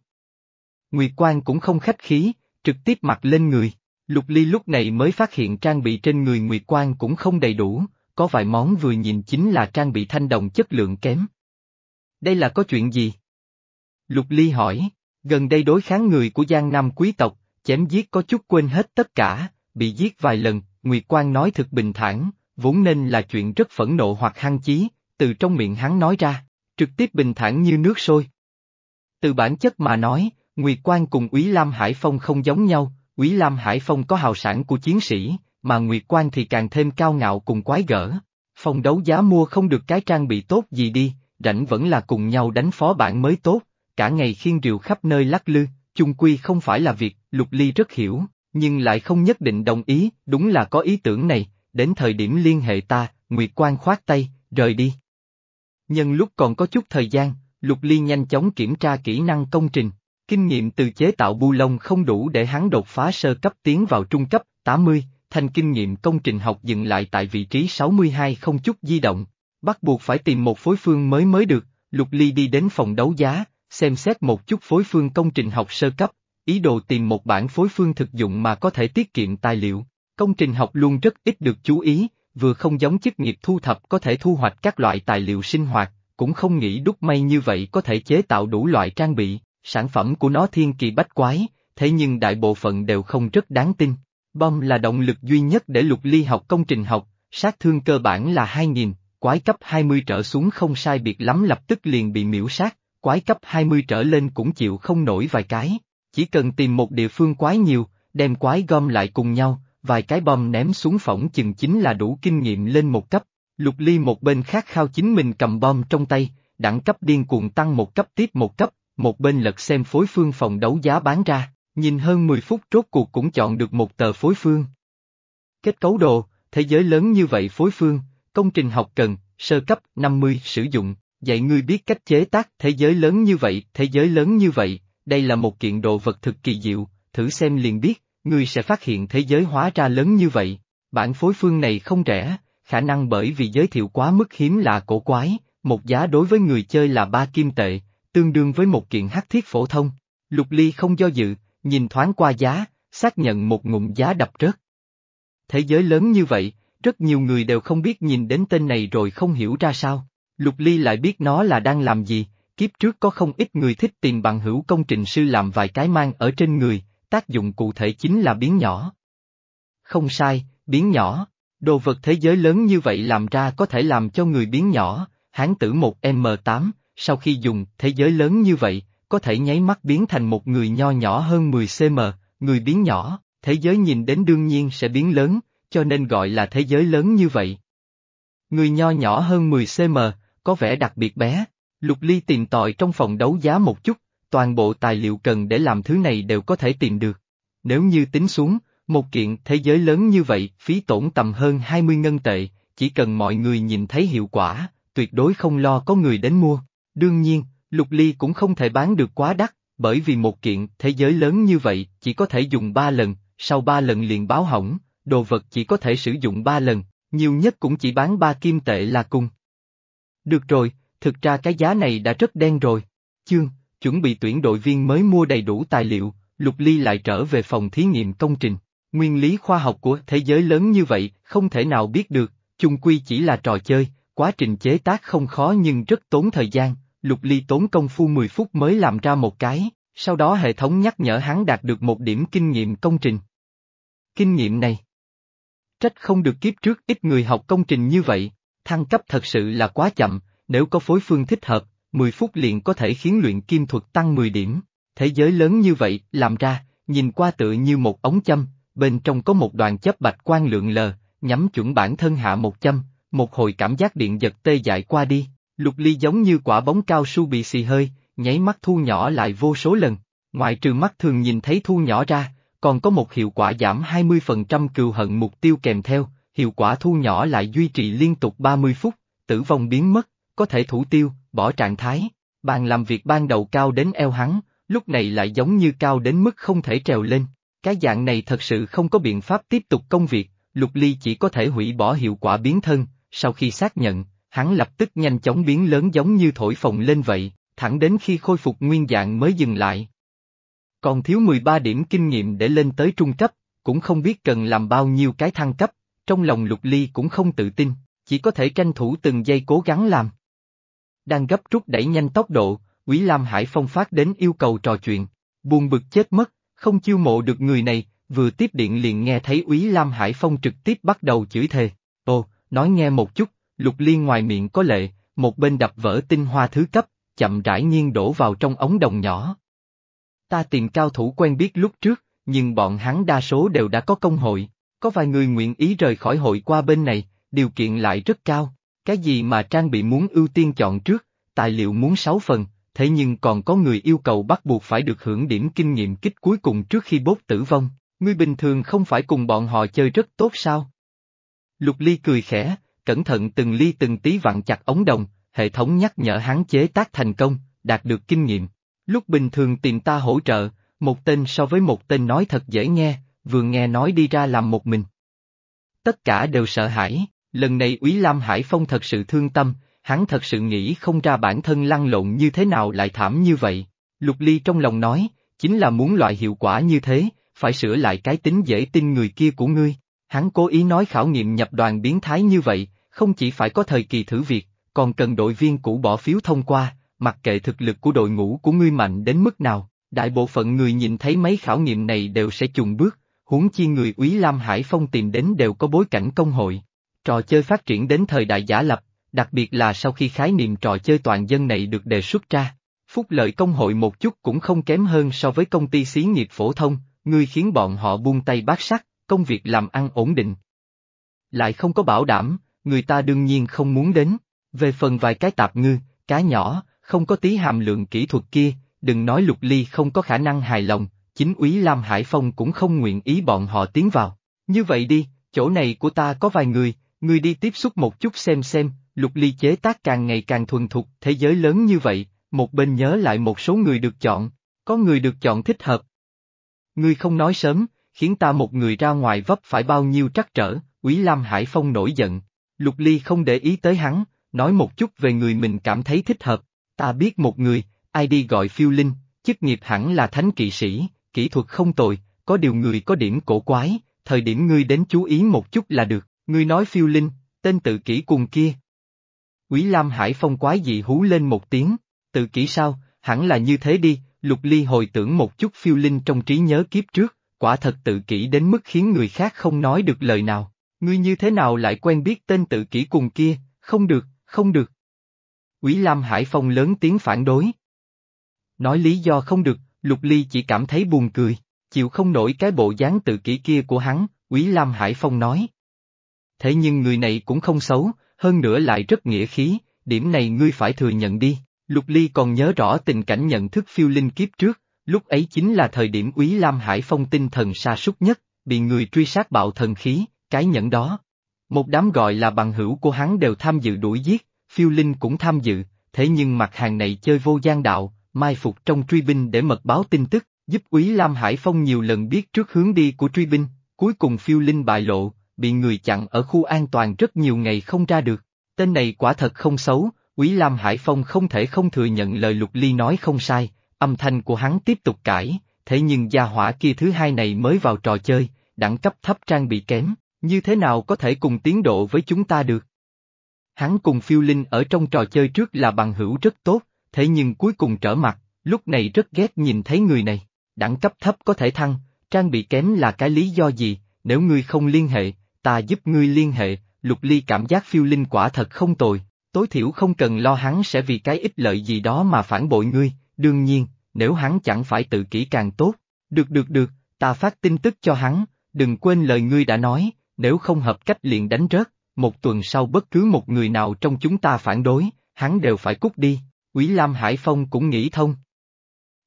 Nguyệt quang cũng không khách khí, trực tiếp mặc lên người. Lục Ly lúc này mới phát hiện trang bị trên người Nguyệt Quang cũng không đầy đủ, có vài món vừa nhìn chính là trang bị thanh đồng chất lượng kém. Đây là có chuyện gì? Lục Ly hỏi, gần đây đối kháng người của Giang Nam quý tộc, chém giết có chút quên hết tất cả, bị giết vài lần, Nguyệt Quang nói thực bình thản, vốn nên là chuyện rất phẫn nộ hoặc hăng chí, từ trong miệng hắn nói ra, trực tiếp bình thản như nước sôi. Từ bản chất mà nói, Nguyệt Quang cùng Úy Lam Hải Phong không giống nhau, Quý Lam Hải Phong có hào sản của chiến sĩ, mà Nguyệt Quan thì càng thêm cao ngạo cùng quái gở. Phong đấu giá mua không được cái trang bị tốt gì đi, rảnh vẫn là cùng nhau đánh phó bản mới tốt, cả ngày khiên rượu khắp nơi lắc lư, chung quy không phải là việc, Lục Ly rất hiểu, nhưng lại không nhất định đồng ý, đúng là có ý tưởng này, đến thời điểm liên hệ ta, Nguyệt Quan khoát tay, rời đi. Nhân lúc còn có chút thời gian, Lục Ly nhanh chóng kiểm tra kỹ năng công trình, kinh nghiệm từ chế tạo bu lông không đủ để hắn đột phá sơ cấp tiến vào trung cấp, 80, thành kinh nghiệm công trình học dừng lại tại vị trí 62 không chút di động, bắt buộc phải tìm một phối phương mới mới được, Lục Ly đi đến phòng đấu giá, xem xét một chút phối phương công trình học sơ cấp, ý đồ tìm một bản phối phương thực dụng mà có thể tiết kiệm tài liệu. Công trình học luôn rất ít được chú ý, vừa không giống chức nghiệp thu thập có thể thu hoạch các loại tài liệu sinh hoạt, cũng không nghĩ đúc may như vậy có thể chế tạo đủ loại trang bị, sản phẩm của nó thiên kỳ bách quái, thế nhưng đại bộ phận đều không rất đáng tin. Bom là động lực duy nhất để lục ly học công trình học, sát thương cơ bản là 2.000, quái cấp 20 trở xuống không sai biệt lắm lập tức liền bị miễu sát, quái cấp 20 trở lên cũng chịu không nổi vài cái, chỉ cần tìm một địa phương quái nhiều, đem quái gom lại cùng nhau, vài cái bom ném xuống phỏng chừng chính là đủ kinh nghiệm lên một cấp. Lục Ly một bên khác khao chính mình cầm bom trong tay, đẳng cấp điên cuồng tăng một cấp tiếp một cấp, một bên lật xem phối phương phòng đấu giá bán ra, nhìn hơn 10 phút rốt cuộc cũng chọn được một tờ phối phương. Kết cấu đồ, thế giới lớn như vậy phối phương, công trình học cần, sơ cấp, 50, sử dụng, dạy ngươi biết cách chế tác thế giới lớn như vậy, thế giới lớn như vậy, đây là một kiện đồ vật thực kỳ diệu, thử xem liền biết, ngươi sẽ phát hiện thế giới hóa ra lớn như vậy. Bản phối phương này không rẻ, khả năng bởi vì giới thiệu quá mức hiếm là cổ quái, một giá đối với người chơi là ba kim tệ, tương đương với một kiện hắc thiết phổ thông. Lục Ly không do dự, nhìn thoáng qua giá, xác nhận một ngụm giá đập rớt. Thế giới lớn như vậy, rất nhiều người đều không biết nhìn đến tên này rồi không hiểu ra sao. Lục Ly lại biết nó là đang làm gì, kiếp trước có không ít người thích tìm bằng hữu công trình sư làm vài cái mang ở trên người, tác dụng cụ thể chính là biến nhỏ. Không sai, biến nhỏ, đồ vật thế giới lớn như vậy làm ra có thể làm cho người biến nhỏ, hán tử một M8, sau khi dùng thế giới lớn như vậy, có thể nháy mắt biến thành một người nho nhỏ hơn 10cm, người biến nhỏ, thế giới nhìn đến đương nhiên sẽ biến lớn, cho nên gọi là thế giới lớn như vậy. Người nho nhỏ hơn 10cm, có vẻ đặc biệt bé, Lục Ly tìm tòi trong phòng đấu giá một chút, toàn bộ tài liệu cần để làm thứ này đều có thể tìm được. Nếu như tính xuống, một kiện thế giới lớn như vậy, phí tổn tầm hơn 20 ngân tệ, chỉ cần mọi người nhìn thấy hiệu quả, tuyệt đối không lo có người đến mua. Đương nhiên, Lục Ly cũng không thể bán được quá đắt, bởi vì một kiện thế giới lớn như vậy chỉ có thể dùng 3 lần, sau 3 lần liền báo hỏng, đồ vật chỉ có thể sử dụng 3 lần, nhiều nhất cũng chỉ bán 3 kim tệ là cùng. Được rồi, thực ra cái giá này đã rất đen rồi. Chương, chuẩn bị tuyển đội viên mới mua đầy đủ tài liệu, Lục Ly lại trở về phòng thí nghiệm công trình. Nguyên lý khoa học của thế giới lớn như vậy, không thể nào biết được, chung quy chỉ là trò chơi, quá trình chế tác không khó nhưng rất tốn thời gian, Lục Ly tốn công phu 10 phút mới làm ra một cái, sau đó hệ thống nhắc nhở hắn đạt được một điểm kinh nghiệm công trình. Kinh nghiệm này Trách không được kiếp trước ít người học công trình như vậy, thăng cấp thật sự là quá chậm, nếu có phối phương thích hợp, 10 phút liền có thể khiến luyện kim thuật tăng 10 điểm. Thế giới lớn như vậy, làm ra, nhìn qua tự như một ống châm, bên trong có một đoàn chấp bạch quang lượng lờ, nhắm chuẩn bản thân hạ một châm, một hồi cảm giác điện giật tê dại qua đi, lục ly giống như quả bóng cao su bị xì hơi, nháy mắt thu nhỏ lại vô số lần, ngoại trừ mắt thường nhìn thấy thu nhỏ ra, còn có một hiệu quả giảm 20% cừu hận mục tiêu kèm theo, hiệu quả thu nhỏ lại duy trì liên tục 30 phút, tử vong biến mất, có thể thủ tiêu, bỏ trạng thái, bàn làm việc ban đầu cao đến eo hắn, lúc này lại giống như cao đến mức không thể trèo lên, cái dạng này thật sự không có biện pháp tiếp tục công việc, Lục Ly chỉ có thể hủy bỏ hiệu quả biến thân, sau khi xác nhận, hắn lập tức nhanh chóng biến lớn giống như thổi phồng lên vậy, thẳng đến khi khôi phục nguyên dạng mới dừng lại. Còn thiếu 13 điểm kinh nghiệm để lên tới trung cấp, cũng không biết cần làm bao nhiêu cái thăng cấp, trong lòng Lục Ly cũng không tự tin, chỉ có thể tranh thủ từng giây cố gắng làm. Đang gấp rút đẩy nhanh tốc độ, Quý Lam Hải Phong phát đến yêu cầu trò chuyện, buồn bực chết mất, không chiêu mộ được người này, vừa tiếp điện liền nghe thấy Úy Lam Hải Phong trực tiếp bắt đầu chửi thề. Ồ, nói nghe một chút, Lục Liên ngoài miệng có lệ, một bên đập vỡ tinh hoa thứ cấp, chậm rãi nhiên đổ vào trong ống đồng nhỏ. Ta tìm cao thủ quen biết lúc trước, nhưng bọn hắn đa số đều đã có công hội, có vài người nguyện ý rời khỏi hội qua bên này, điều kiện lại rất cao, cái gì mà trang bị muốn ưu tiên chọn trước, tài liệu muốn 6 phần, thế nhưng còn có người yêu cầu bắt buộc phải được hưởng điểm kinh nghiệm kích cuối cùng trước khi bốt tử vong, ngươi bình thường không phải cùng bọn họ chơi rất tốt sao? Lục Ly cười khẽ, cẩn thận từng ly từng tí vặn chặt ống đồng, hệ thống nhắc nhở hắn chế tác thành công, đạt được kinh nghiệm. Lúc bình thường tìm ta hỗ trợ, một tên so với một tên nói thật dễ nghe, vừa nghe nói đi ra làm một mình. Tất cả đều sợ hãi, lần này Úy Lam Hải Phong thật sự thương tâm, hắn thật sự nghĩ không ra bản thân lăn lộn như thế nào lại thảm như vậy. Lục Ly trong lòng nói, chính là muốn loại hiệu quả như thế, phải sửa lại cái tính dễ tin người kia của ngươi. Hắn cố ý nói khảo nghiệm nhập đoàn biến thái như vậy, không chỉ phải có thời kỳ thử việc, còn cần đội viên cũ bỏ phiếu thông qua, mặc kệ thực lực của đội ngũ của ngươi mạnh đến mức nào, đại bộ phận người nhìn thấy mấy khảo nghiệm này đều sẽ chùng bước, huống chi người úy Lam Hải Phong tìm đến đều có bối cảnh công hội. Trò chơi phát triển đến thời đại giả lập, đặc biệt là sau khi khái niệm trò chơi toàn dân này được đề xuất ra. Phúc lợi công hội một chút cũng không kém hơn so với công ty xí nghiệp phổ thông, ngươi khiến bọn họ buông tay bát sắt, công việc làm ăn ổn định. Lại không có bảo đảm, người ta đương nhiên không muốn đến. Về phần vài cái tạp ngư, cá nhỏ, không có tí hàm lượng kỹ thuật kia, đừng nói lục ly không có khả năng hài lòng, chính úy Lam Hải Phong cũng không nguyện ý bọn họ tiến vào. Như vậy đi, chỗ này của ta có vài người, người đi tiếp xúc một chút xem xem, lục ly chế tác càng ngày càng thuần thục, thế giới lớn như vậy, một bên nhớ lại một số người được chọn, có người được chọn thích hợp. Ngươi không nói sớm, khiến ta một người ra ngoài vấp phải bao nhiêu trắc trở, úy Lam Hải Phong nổi giận. Lục Ly không để ý tới hắn, nói một chút về người mình cảm thấy thích hợp. Ta biết một người, ai đi gọi phiêu linh, chức nghiệp hẳn là thánh kỵ sĩ, kỹ thuật không tồi, có điều người có điểm cổ quái, thời điểm ngươi đến chú ý một chút là được, ngươi nói phiêu linh, tên tự kỷ cùng kia. Quý Lam Hải Phong quái dị hú lên một tiếng, tự kỷ sao, hẳn là như thế đi, Lục Ly hồi tưởng một chút phiêu linh trong trí nhớ kiếp trước, quả thật tự kỷ đến mức khiến người khác không nói được lời nào. Ngươi như thế nào lại quen biết tên tự kỷ cùng kia, không được, không được. Quý Lam Hải Phong lớn tiếng phản đối. Nói lý do không được, Lục Ly chỉ cảm thấy buồn cười, chịu không nổi cái bộ dáng tự kỷ kia của hắn, Quý Lam Hải Phong nói. Thế nhưng người này cũng không xấu, hơn nữa lại rất nghĩa khí, điểm này ngươi phải thừa nhận đi. Lục Ly còn nhớ rõ tình cảnh nhận thức phiêu linh kiếp trước, lúc ấy chính là thời điểm Quý Lam Hải Phong tinh thần sa sút nhất, bị người truy sát bạo thần khí, cái nhẫn đó. Một đám gọi là bằng hữu của hắn đều tham dự đuổi giết, phiêu linh cũng tham dự, thế nhưng mặt hàng này chơi vô gian đạo, mai phục trong truy binh để mật báo tin tức, giúp Quý Lam Hải Phong nhiều lần biết trước hướng đi của truy binh, cuối cùng phiêu linh bại lộ, bị người chặn ở khu an toàn rất nhiều ngày không ra được. Tên này quả thật không xấu, Quý Lam Hải Phong không thể không thừa nhận lời Lục Ly nói không sai, âm thanh của hắn tiếp tục cãi, thế nhưng gia hỏa kia thứ hai này mới vào trò chơi, đẳng cấp thấp trang bị kém, như thế nào có thể cùng tiến độ với chúng ta được? Hắn cùng phiêu linh ở trong trò chơi trước là bằng hữu rất tốt, thế nhưng cuối cùng trở mặt, lúc này rất ghét nhìn thấy người này, đẳng cấp thấp có thể thăng, trang bị kém là cái lý do gì, nếu ngươi không liên hệ, ta giúp ngươi liên hệ, lục ly cảm giác phiêu linh quả thật không tồi, tối thiểu không cần lo hắn sẽ vì cái ích lợi gì đó mà phản bội ngươi, đương nhiên, nếu hắn chẳng phải tự kỷ càng tốt. Được được được, ta phát tin tức cho hắn, đừng quên lời ngươi đã nói, nếu không hợp cách liền đánh rớt, một tuần sau bất cứ một người nào trong chúng ta phản đối, hắn đều phải cút đi, Quý Lam Hải Phong cũng nghĩ thông.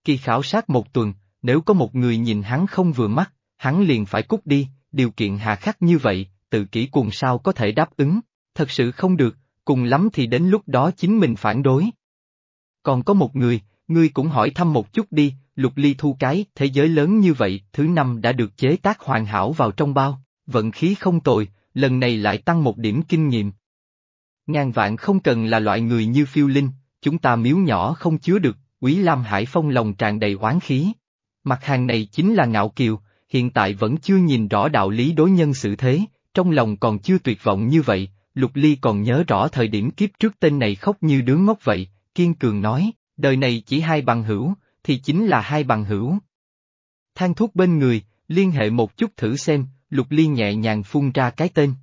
Khi khảo sát một tuần, nếu có một người nhìn hắn không vừa mắt, hắn liền phải cút đi, điều kiện hà khắc như vậy, tự kỷ cùng sao có thể đáp ứng, thật sự không được, cùng lắm thì đến lúc đó chính mình phản đối. Còn có một người, ngươi cũng hỏi thăm một chút đi, lục ly thu cái, thế giới lớn như vậy, thứ năm đã được chế tác hoàn hảo vào trong bao, vận khí không tồi, lần này lại tăng một điểm kinh nghiệm. Ngàn vạn không cần là loại người như phiêu linh, chúng ta miếu nhỏ không chứa được, quý Lam Hải Phong lòng tràn đầy oán khí. Mặt hàng này chính là ngạo kiều, hiện tại vẫn chưa nhìn rõ đạo lý đối nhân xử thế, trong lòng còn chưa tuyệt vọng như vậy, Lục Ly còn nhớ rõ thời điểm kiếp trước tên này khóc như đứa ngốc vậy, kiên cường nói, đời này chỉ hai bằng hữu, thì chính là hai bằng hữu. Thang thuốc bên người, liên hệ một chút thử xem, Lục Ly nhẹ nhàng phun ra cái tên.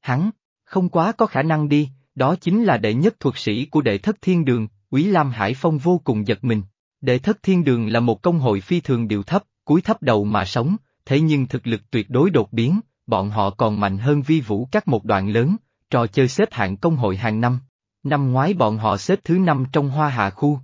Hắn, không quá có khả năng đi, đó chính là đệ nhất thuật sĩ của đệ thất thiên đường, Quý Lam Hải Phong vô cùng giật mình. Đệ thất thiên đường là một công hội phi thường điều thấp, cúi thấp đầu mà sống, thế nhưng thực lực tuyệt đối đột biến, bọn họ còn mạnh hơn vi vũ các một đoạn lớn, trò chơi xếp hạng công hội hàng năm. Năm ngoái bọn họ xếp thứ năm trong hoa hạ khu.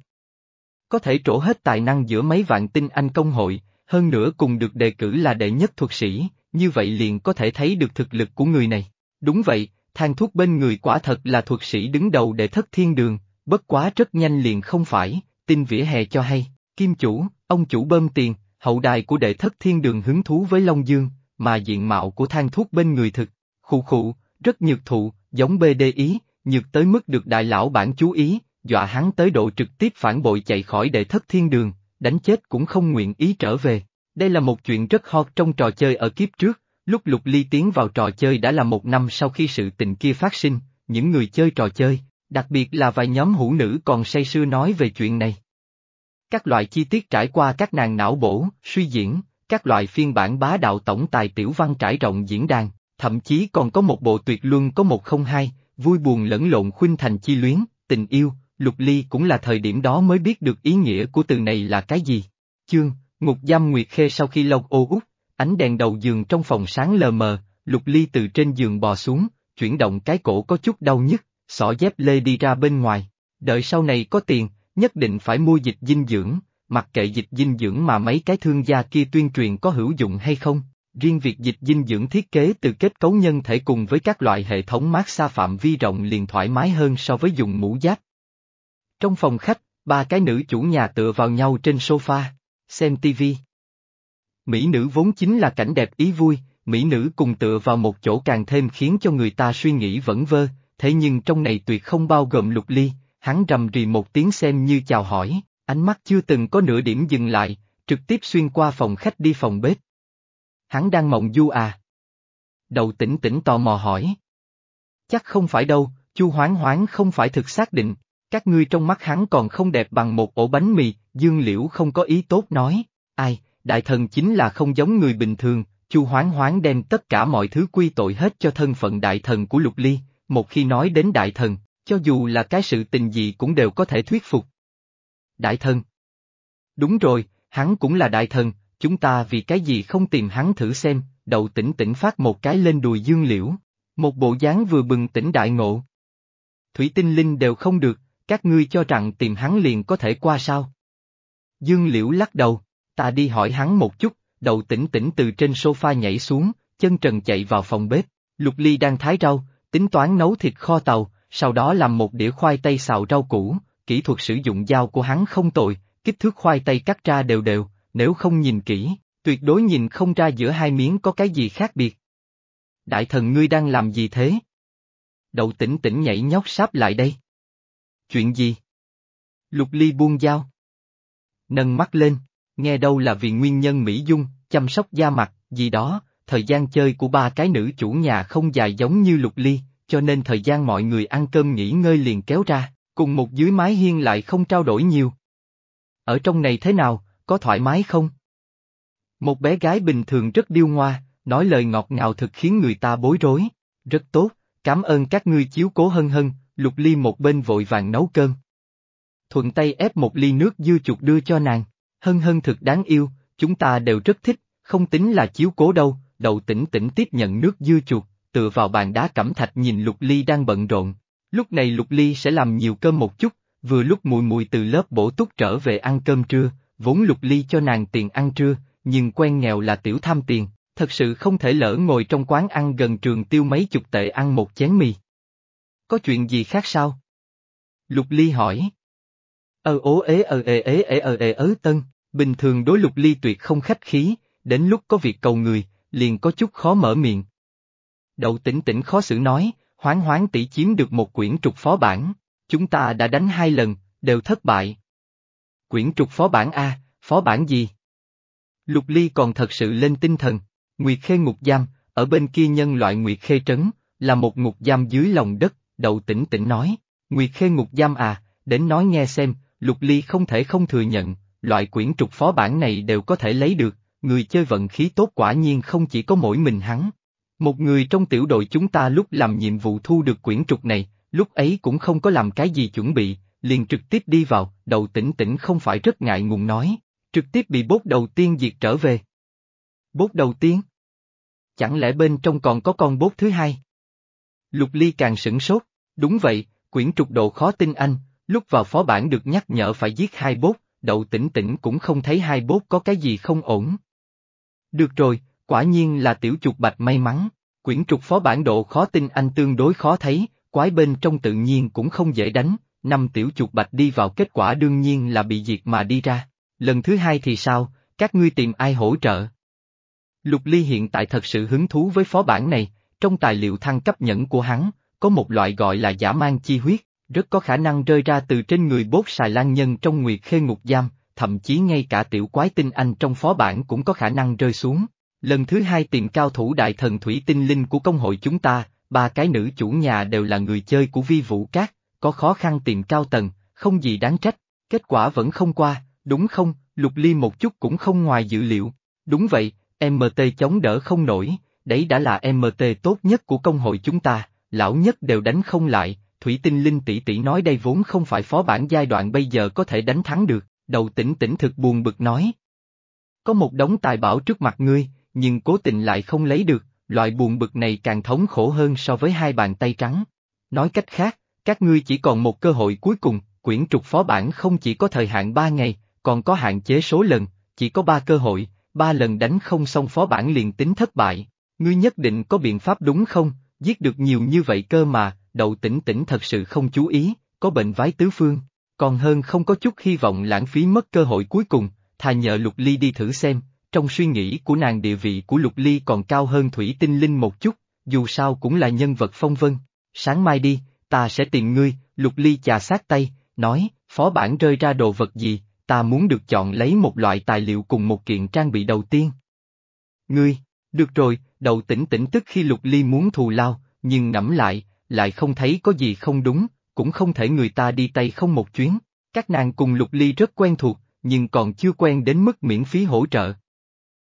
Có thể trổ hết tài năng giữa mấy vạn tinh anh công hội, hơn nữa cùng được đề cử là đệ nhất thuật sĩ, như vậy liền có thể thấy được thực lực của người này. Đúng vậy, thang thuốc bên người quả thật là thuật sĩ đứng đầu đệ thất thiên đường, bất quá rất nhanh liền không phải, tin vỉa hè cho hay, kim chủ, ông chủ bơm tiền, hậu đài của đệ thất thiên đường hứng thú với Long Dương, mà diện mạo của thang thuốc bên người thực, khụ khụ, rất nhược thụ, giống bê đê ý, nhược tới mức được đại lão bản chú ý, dọa hắn tới độ trực tiếp phản bội chạy khỏi đệ thất thiên đường, đánh chết cũng không nguyện ý trở về. Đây là một chuyện rất hot trong trò chơi ở kiếp trước, lúc Lục Ly tiến vào trò chơi đã là một năm sau khi sự tình kia phát sinh, những người chơi trò chơi, đặc biệt là vài nhóm hữu nữ còn say sưa nói về chuyện này. Các loại chi tiết trải qua các nàng não bổ, suy diễn, các loại phiên bản bá đạo tổng tài tiểu văn trải rộng diễn đàn, thậm chí còn có một bộ tuyệt luân có một không hai, vui buồn lẫn lộn khuynh thành chi luyến, tình yêu, lục ly cũng là thời điểm đó mới biết được ý nghĩa của từ này là cái gì. Chương, ngục giam Nguyệt Khê sau khi lâu ô út, ánh đèn đầu giường trong phòng sáng lờ mờ, lục ly từ trên giường bò xuống, chuyển động cái cổ có chút đau nhức, xỏ dép lê đi ra bên ngoài, đợi sau này có tiền, nhất định phải mua dịch dinh dưỡng, mặc kệ dịch dinh dưỡng mà mấy cái thương gia kia tuyên truyền có hữu dụng hay không, Riêng việc dịch dinh dưỡng thiết kế từ kết cấu nhân thể cùng với các loại hệ thống mát xa phạm vi rộng liền thoải mái hơn so với dùng mũ giáp. Trong phòng khách, ba cái nữ chủ nhà tựa vào nhau trên sofa, xem TV. Mỹ nữ vốn chính là cảnh đẹp ý vui, mỹ nữ cùng tựa vào một chỗ càng thêm khiến cho người ta suy nghĩ vẩn vơ, thế nhưng trong này tuyệt không bao gồm lục ly, hắn rầm rì một tiếng xem như chào hỏi, ánh mắt chưa từng có nửa điểm dừng lại, trực tiếp xuyên qua phòng khách đi phòng bếp. Hắn đang mộng du à? Đầu tỉnh tỉnh tò mò hỏi. Chắc không phải đâu, chu hoáng hoáng không phải thực xác định, các ngươi trong mắt hắn còn không đẹp bằng một ổ bánh mì, dương liễu không có ý tốt nói, ai, đại thần chính là không giống người bình thường, chu hoáng hoáng đem tất cả mọi thứ quy tội hết cho thân phận đại thần của lục ly, một khi nói đến đại thần, cho dù là cái sự tình gì cũng đều có thể thuyết phục. Đại thần Đúng rồi, hắn cũng là đại thần, chúng ta vì cái gì không tìm hắn thử xem, đầu tỉnh tỉnh phát một cái lên đùi dương liễu, một bộ dáng vừa bừng tỉnh đại ngộ. Thủy tinh linh đều không được, các ngươi cho rằng tìm hắn liền có thể qua sao? Dương liễu lắc đầu, ta đi hỏi hắn một chút, đầu tỉnh tỉnh từ trên sofa nhảy xuống, chân trần chạy vào phòng bếp, lục ly đang thái rau, tính toán nấu thịt kho tàu, sau đó làm một đĩa khoai tây xào rau củ, kỹ thuật sử dụng dao của hắn không tồi, kích thước khoai tây cắt ra đều đều, nếu không nhìn kỹ, tuyệt đối nhìn không ra giữa hai miếng có cái gì khác biệt. Đại thần ngươi đang làm gì thế? Đậu tỉnh tỉnh nhảy nhóc sáp lại đây. Chuyện gì? Lục ly buông dao. Nâng mắt lên, nghe đâu là vì nguyên nhân Mỹ Dung, chăm sóc da mặt, gì đó, thời gian chơi của ba cái nữ chủ nhà không dài giống như lục ly, cho nên thời gian mọi người ăn cơm nghỉ ngơi liền kéo ra, cùng một dưới mái hiên lại không trao đổi nhiều. Ở trong này thế nào, có thoải mái không? Một bé gái bình thường rất điêu ngoa, nói lời ngọt ngào thực khiến người ta bối rối. Rất tốt, cảm ơn các ngươi chiếu cố hân hân, lục ly một bên vội vàng nấu cơm. Thuận tay ép một ly nước dưa chuột đưa cho nàng, hân hân thực đáng yêu, chúng ta đều rất thích, không tính là chiếu cố đâu, đầu tỉnh tỉnh tiếp nhận nước dưa chuột, tựa vào bàn đá cẩm thạch nhìn lục ly đang bận rộn. Lúc này lục ly sẽ làm nhiều cơm một chút, vừa lúc mùi mùi từ lớp bổ túc trở về ăn cơm trưa, vốn lục ly cho nàng tiền ăn trưa, nhưng quen nghèo là tiểu tham tiền, thật sự không thể lỡ ngồi trong quán ăn gần trường tiêu mấy chục tệ ăn một chén mì. Có chuyện gì khác sao? Lục ly hỏi. Ơ ố ế ơ ê ế ế ơ ê ớ tân, bình thường đối lục ly tuyệt không khách khí, đến lúc có việc cầu người, liền có chút khó mở miệng. Đậu tỉnh tỉnh khó xử nói, hoáng hoáng tỷ chiếm được một quyển trục phó bản, chúng ta đã đánh hai lần, đều thất bại. Quyển trục phó bản A, phó bản gì? Lục Ly còn thật sự lên tinh thần, Nguyệt Khê ngục giam, ở bên kia nhân loại Nguyệt Khê trấn, là một ngục giam dưới lòng đất, đậu tỉnh tỉnh nói, Nguyệt Khê ngục giam à, đến nói nghe xem, Lục Ly không thể không thừa nhận, loại quyển trục phó bản này đều có thể lấy được, người chơi vận khí tốt quả nhiên không chỉ có mỗi mình hắn. Một người trong tiểu đội chúng ta lúc làm nhiệm vụ thu được quyển trục này, lúc ấy cũng không có làm cái gì chuẩn bị, liền trực tiếp đi vào, đầu tỉnh tỉnh không phải rất ngại ngùng nói, trực tiếp bị bốt đầu tiên diệt trở về. Bốt đầu tiên? Chẳng lẽ bên trong còn có con bốt thứ hai? Lục Ly càng sửng sốt, đúng vậy, quyển trục độ khó tin anh, lúc vào phó bản được nhắc nhở phải giết hai bốt, đậu tỉnh tỉnh cũng không thấy hai bốt có cái gì không ổn. Được rồi, quả nhiên là tiểu chuột bạch may mắn, quyển trục phó bản độ khó tin anh tương đối khó thấy, quái bên trong tự nhiên cũng không dễ đánh, năm tiểu chuột bạch đi vào kết quả đương nhiên là bị diệt mà đi ra. Lần thứ hai thì sao, các ngươi tìm ai hỗ trợ? Lục Ly hiện tại thật sự hứng thú với phó bản này, trong tài liệu thăng cấp nhẫn của hắn, có một loại gọi là giả mang chi huyết, rất có khả năng rơi ra từ trên người bốt xài lan nhân trong nguyệt khê ngục giam, thậm chí ngay cả tiểu quái tinh anh trong phó bản cũng có khả năng rơi xuống. Lần thứ hai tìm cao thủ đại thần thủy tinh linh của công hội chúng ta, ba cái nữ chủ nhà đều là người chơi của vi vũ cát, có khó khăn tìm cao tầng, không gì đáng trách, kết quả vẫn không qua, đúng không, lục ly một chút cũng không ngoài dự liệu, đúng vậy, MT chống đỡ không nổi, đấy đã là MT tốt nhất của công hội chúng ta, lão nhất đều đánh không lại, Thủy Tinh Linh tỷ tỷ nói đây vốn không phải phó bản giai đoạn bây giờ có thể đánh thắng được, đầu tỉnh tỉnh thực buồn bực nói. Có một đống tài bảo trước mặt ngươi, nhưng cố tình lại không lấy được, loại buồn bực này càng thống khổ hơn so với hai bàn tay trắng. Nói cách khác, các ngươi chỉ còn một cơ hội cuối cùng, quyển trục phó bản không chỉ có thời hạn ba ngày, còn có hạn chế số lần, chỉ có ba cơ hội, ba lần đánh không xong phó bản liền tính thất bại. Ngươi nhất định có biện pháp đúng không, giết được nhiều như vậy cơ mà, đậu tỉnh tỉnh thật sự không chú ý, có bệnh vái tứ phương, còn hơn không có chút hy vọng lãng phí mất cơ hội cuối cùng, thà nhờ Lục Ly đi thử xem, trong suy nghĩ của nàng địa vị của Lục Ly còn cao hơn Thủy Tinh Linh một chút, dù sao cũng là nhân vật phong vân. Sáng mai đi, ta sẽ tìm ngươi, Lục Ly chà sát tay, nói, phó bản rơi ra đồ vật gì, ta muốn được chọn lấy một loại tài liệu cùng một kiện trang bị đầu tiên. Ngươi, được rồi, đầu tỉnh tỉnh tức khi Lục Ly muốn thù lao, nhưng ngẫm lại, lại không thấy có gì không đúng, cũng không thể người ta đi tay không một chuyến. Các nàng cùng Lục Ly rất quen thuộc, nhưng còn chưa quen đến mức miễn phí hỗ trợ.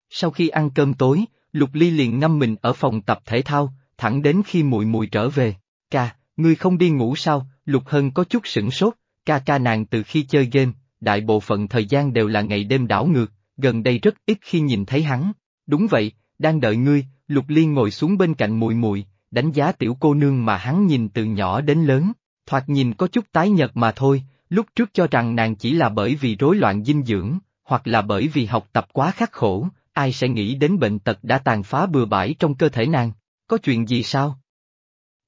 Sau khi ăn cơm tối, Lục Ly liền ngâm mình ở phòng tập thể thao, thẳng đến khi muội muội trở về. Ca, ngươi không đi ngủ sao? Lục Hân có chút sửng sốt, ca ca nàng từ khi chơi game, đại bộ phận thời gian đều là ngày đêm đảo ngược, gần đây rất ít khi nhìn thấy hắn. Đúng vậy, đang đợi ngươi, Lục Liên ngồi xuống bên cạnh muội muội, đánh giá tiểu cô nương mà hắn nhìn từ nhỏ đến lớn, thoạt nhìn có chút tái nhợt mà thôi, lúc trước cho rằng nàng chỉ là bởi vì rối loạn dinh dưỡng, hoặc là bởi vì học tập quá khắc khổ, ai sẽ nghĩ đến bệnh tật đã tàn phá bừa bãi trong cơ thể nàng, có chuyện gì sao?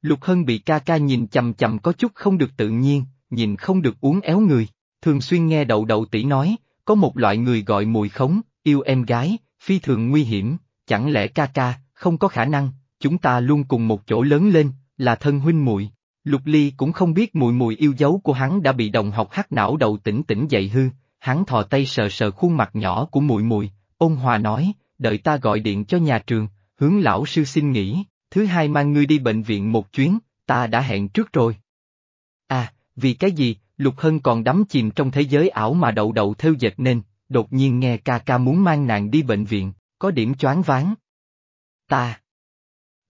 Lục Hân bị ca ca nhìn chầm chầm có chút không được tự nhiên, nhìn không được uống éo người, thường xuyên nghe đậu đậu tỷ nói, có một loại người gọi mùi khống, yêu em gái, phi thường nguy hiểm, chẳng lẽ ca ca, không có khả năng, chúng ta luôn cùng một chỗ lớn lên, là thân huynh muội. Lục Ly cũng không biết mùi mùi yêu dấu của hắn đã bị đồng học hắc não đầu tỉnh tỉnh dậy hư, hắn thò tay sờ sờ khuôn mặt nhỏ của mùi mùi, ôn hòa nói, đợi ta gọi điện cho nhà trường, hướng lão sư xin nghỉ, thứ hai mang ngươi đi bệnh viện một chuyến, ta đã hẹn trước rồi. À, vì cái gì, Lục Hân còn đắm chìm trong thế giới ảo mà đậu đậu theo dệt nên, đột nhiên nghe ca ca muốn mang nàng đi bệnh viện, có điểm choáng váng. Ta,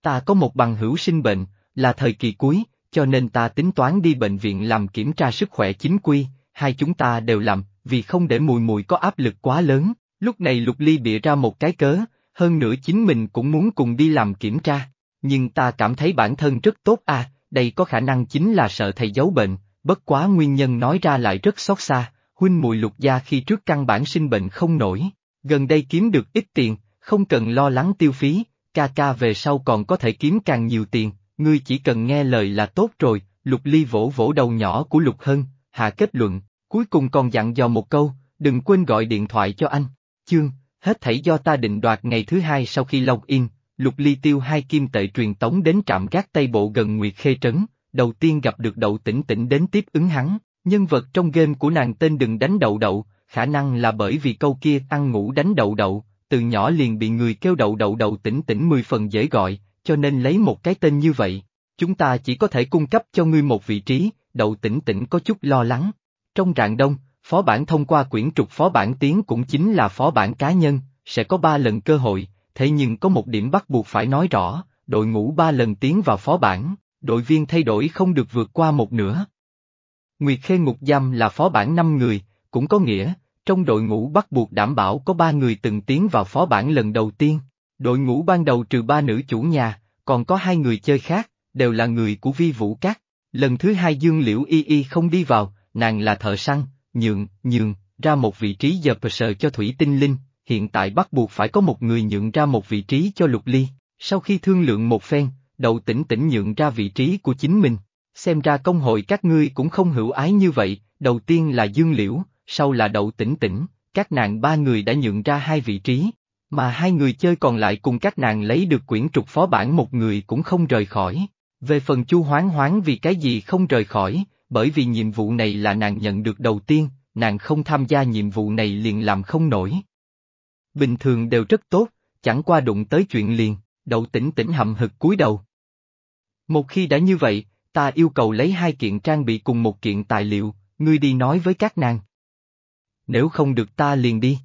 ta có một bằng hữu sinh bệnh, là thời kỳ cuối, cho nên ta tính toán đi bệnh viện làm kiểm tra sức khỏe chính quy, hai chúng ta đều làm, vì không để mùi mùi có áp lực quá lớn, lúc này Lục Ly bịa ra một cái cớ, hơn nữa chính mình cũng muốn cùng đi làm kiểm tra, nhưng ta cảm thấy bản thân rất tốt à, đây có khả năng chính là sợ thầy giấu bệnh, bất quá nguyên nhân nói ra lại rất xót xa, huynh mùi lục gia khi trước căn bản sinh bệnh không nổi, gần đây kiếm được ít tiền, không cần lo lắng tiêu phí, ca ca về sau còn có thể kiếm càng nhiều tiền, ngươi chỉ cần nghe lời là tốt rồi, lục ly vỗ vỗ đầu nhỏ của lục hân, hạ kết luận, cuối cùng còn dặn dò một câu, đừng quên gọi điện thoại cho anh, chương, hết thảy do ta định đoạt ngày thứ hai sau khi login, lục ly tiêu hai kim tệ truyền tống đến trạm gác Tây Bộ gần Nguyệt Khê Trấn, đầu tiên gặp được đậu tỉnh tỉnh đến tiếp ứng hắn, nhân vật trong game của nàng tên đừng đánh đậu đậu, khả năng là bởi vì câu kia ăn ngủ đánh đậu đậu, từ nhỏ liền bị người kêu đậu đậu đậu tỉnh tỉnh mười phần dễ gọi, cho nên lấy một cái tên như vậy. Chúng ta chỉ có thể cung cấp cho ngươi một vị trí, đậu tỉnh tỉnh có chút lo lắng. Trong rạng đông, phó bản thông qua quyển trục phó bản tiếng cũng chính là phó bản cá nhân, sẽ có ba lần cơ hội, thế nhưng có một điểm bắt buộc phải nói rõ, đội ngũ ba lần tiến vào phó bản, đội viên thay đổi không được vượt qua một nửa. Nguyệt Khê Ngục Giam là phó bản 5 người, cũng có nghĩa, trong đội ngũ bắt buộc đảm bảo có ba người từng tiến vào phó bản lần đầu tiên. Đội ngũ ban đầu trừ ba nữ chủ nhà, còn có hai người chơi khác, đều là người của vi vũ cát. Lần thứ hai Dương Liễu Y Y không đi vào, nàng là thợ săn, nhượng, Nhượng ra một vị trí giờ sờ cho Thủy Tinh Linh, hiện tại bắt buộc phải có một người nhượng ra một vị trí cho Lục Ly. Sau khi thương lượng một phen, đầu tỉnh tỉnh nhượng ra vị trí của chính mình. Xem ra công hội các ngươi cũng không hữu ái như vậy, đầu tiên là Dương Liễu, sau là đậu tỉnh tỉnh, các nàng ba người đã nhượng ra hai vị trí, mà hai người chơi còn lại cùng các nàng lấy được quyển trục phó bản một người cũng không rời khỏi. Về phần chu hoáng hoáng vì cái gì không rời khỏi, bởi vì nhiệm vụ này là nàng nhận được đầu tiên, nàng không tham gia nhiệm vụ này liền làm không nổi. Bình thường đều rất tốt, chẳng qua đụng tới chuyện liền, đậu tỉnh tỉnh hậm hực cúi đầu. Một khi đã như vậy, ta yêu cầu lấy hai kiện trang bị cùng một kiện tài liệu, ngươi đi nói với các nàng. Nếu không được ta liền đi.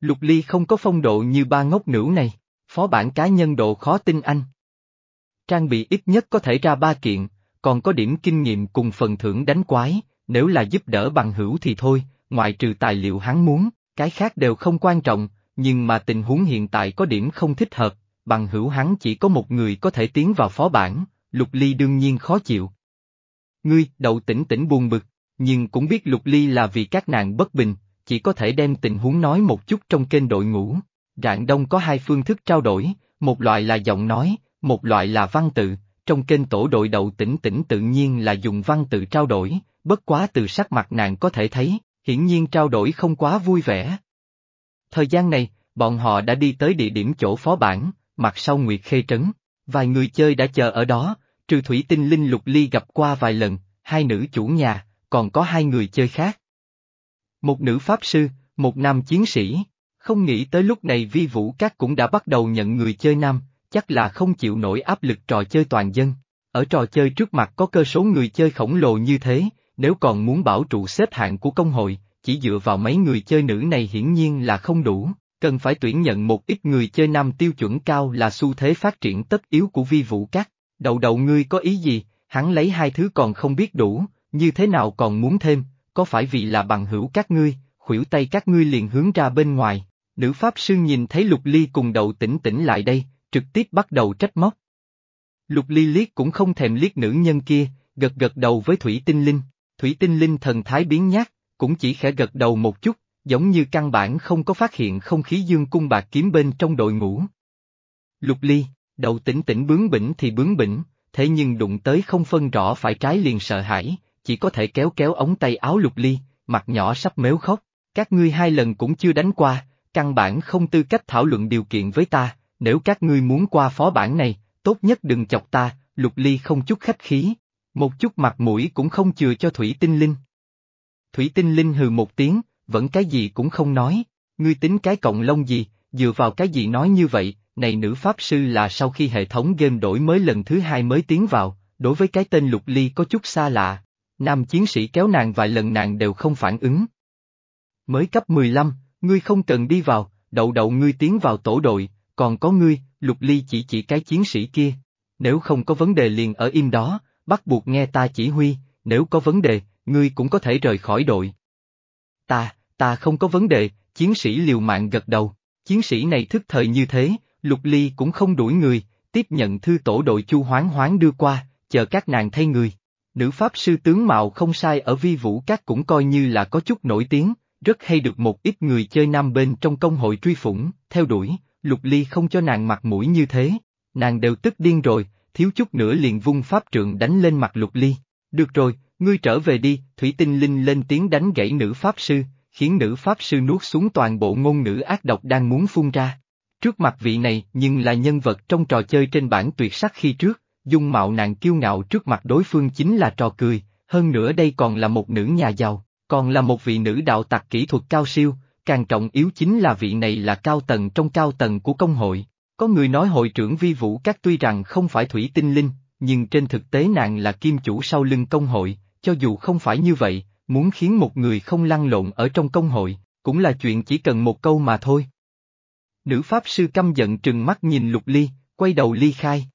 Lục Ly không có phong độ như ba ngốc nữ này, phó bản cá nhân độ khó tin anh. Trang bị ít nhất có thể ra ba kiện, còn có điểm kinh nghiệm cùng phần thưởng đánh quái, nếu là giúp đỡ bằng hữu thì thôi, ngoại trừ tài liệu hắn muốn, cái khác đều không quan trọng, nhưng mà tình huống hiện tại có điểm không thích hợp, bằng hữu hắn chỉ có một người có thể tiến vào phó bản, Lục Ly đương nhiên khó chịu. Ngươi, đậu tỉnh tỉnh buồn bực, nhưng cũng biết Lục Ly là vì các nàng bất bình, chỉ có thể đem tình huống nói một chút trong kênh đội ngũ. Rạng đông có hai phương thức trao đổi, một loại là giọng nói, một loại là văn tự, trong kênh tổ đội đầu tỉnh tỉnh tự nhiên là dùng văn tự trao đổi, bất quá từ sắc mặt nàng có thể thấy, hiển nhiên trao đổi không quá vui vẻ. Thời gian này, bọn họ đã đi tới địa điểm chỗ phó bản, mặt sau Nguyệt Khê Trấn, vài người chơi đã chờ ở đó, trừ thủy tinh linh lục ly gặp qua vài lần, hai nữ chủ nhà, còn có hai người chơi khác. Một nữ pháp sư, một nam chiến sĩ, không nghĩ tới lúc này vi vũ các cũng đã bắt đầu nhận người chơi nam, chắc là không chịu nổi áp lực trò chơi toàn dân. Ở trò chơi trước mặt có cơ số người chơi khổng lồ như thế, nếu còn muốn bảo trụ xếp hạng của công hội, chỉ dựa vào mấy người chơi nữ này hiển nhiên là không đủ, cần phải tuyển nhận một ít người chơi nam tiêu chuẩn cao là xu thế phát triển tất yếu của vi vũ các. Đầu đầu ngươi có ý gì, hắn lấy hai thứ còn không biết đủ, như thế nào còn muốn thêm, có phải vì là bằng hữu các ngươi, khuỷu tay các ngươi liền hướng ra bên ngoài. Nữ pháp sư nhìn thấy lục ly cùng đầu tỉnh tỉnh lại đây, trực tiếp bắt đầu trách móc. Lục ly liếc cũng không thèm liếc nữ nhân kia, gật gật đầu với thủy tinh linh. Thủy tinh linh thần thái biến nhát, cũng chỉ khẽ gật đầu một chút, giống như căn bản không có phát hiện không khí dương cung bạc kiếm bên trong đội ngũ. Lục ly, đầu tỉnh tỉnh bướng bỉnh thì bướng bỉnh, thế nhưng đụng tới không phân rõ phải trái liền sợ hãi, chỉ có thể kéo kéo ống tay áo lục ly, mặt nhỏ sắp méo khóc, các ngươi hai lần cũng chưa đánh qua, căn bản không tư cách thảo luận điều kiện với ta, nếu các ngươi muốn qua phó bản này, tốt nhất đừng chọc ta, lục ly không chút khách khí, một chút mặt mũi cũng không chừa cho Thủy Tinh Linh. Thủy Tinh Linh hừ một tiếng, vẫn cái gì cũng không nói, ngươi tính cái cộng lông gì, dựa vào cái gì nói như vậy, này nữ pháp sư là sau khi hệ thống game đổi mới lần thứ hai mới tiến vào, đối với cái tên Lục Ly có chút xa lạ, nam chiến sĩ kéo nàng vài lần nàng đều không phản ứng. Mới cấp 15, ngươi không cần đi vào, đậu đậu ngươi tiến vào tổ đội, còn có ngươi, Lục Ly chỉ chỉ cái chiến sĩ kia, nếu không có vấn đề liền ở im đó, bắt buộc nghe ta chỉ huy, nếu có vấn đề, ngươi cũng có thể rời khỏi đội. Ta, ta không có vấn đề, chiến sĩ liều mạng gật đầu, chiến sĩ này thức thời như thế, lục ly cũng không đuổi người, tiếp nhận thư tổ đội chu hoáng hoáng đưa qua, chờ các nàng thay người. Nữ pháp sư tướng mạo không sai ở vi vũ các cũng coi như là có chút nổi tiếng, rất hay được một ít người chơi nam bên trong công hội truy phủng, theo đuổi, lục ly không cho nàng mặt mũi như thế, nàng đều tức điên rồi, thiếu chút nữa liền vung pháp trượng đánh lên mặt lục ly. Được rồi, ngươi trở về đi, Thủy Tinh Linh lên tiếng đánh gãy nữ pháp sư, khiến nữ pháp sư nuốt xuống toàn bộ ngôn ngữ ác độc đang muốn phun ra. Trước mặt vị này nhưng là nhân vật trong trò chơi trên bản tuyệt sắc khi trước, dung mạo nàng kiêu ngạo trước mặt đối phương chính là trò cười, hơn nữa đây còn là một nữ nhà giàu, còn là một vị nữ đạo tặc kỹ thuật cao siêu, càng trọng yếu chính là vị này là cao tầng trong cao tầng của công hội. Có người nói hội trưởng vi vũ các tuy rằng không phải thủy tinh linh, nhưng trên thực tế nàng là kim chủ sau lưng công hội, cho dù không phải như vậy, muốn khiến một người không lăn lộn ở trong công hội, cũng là chuyện chỉ cần một câu mà thôi. Nữ pháp sư căm giận trừng mắt nhìn lục ly, quay đầu ly khai.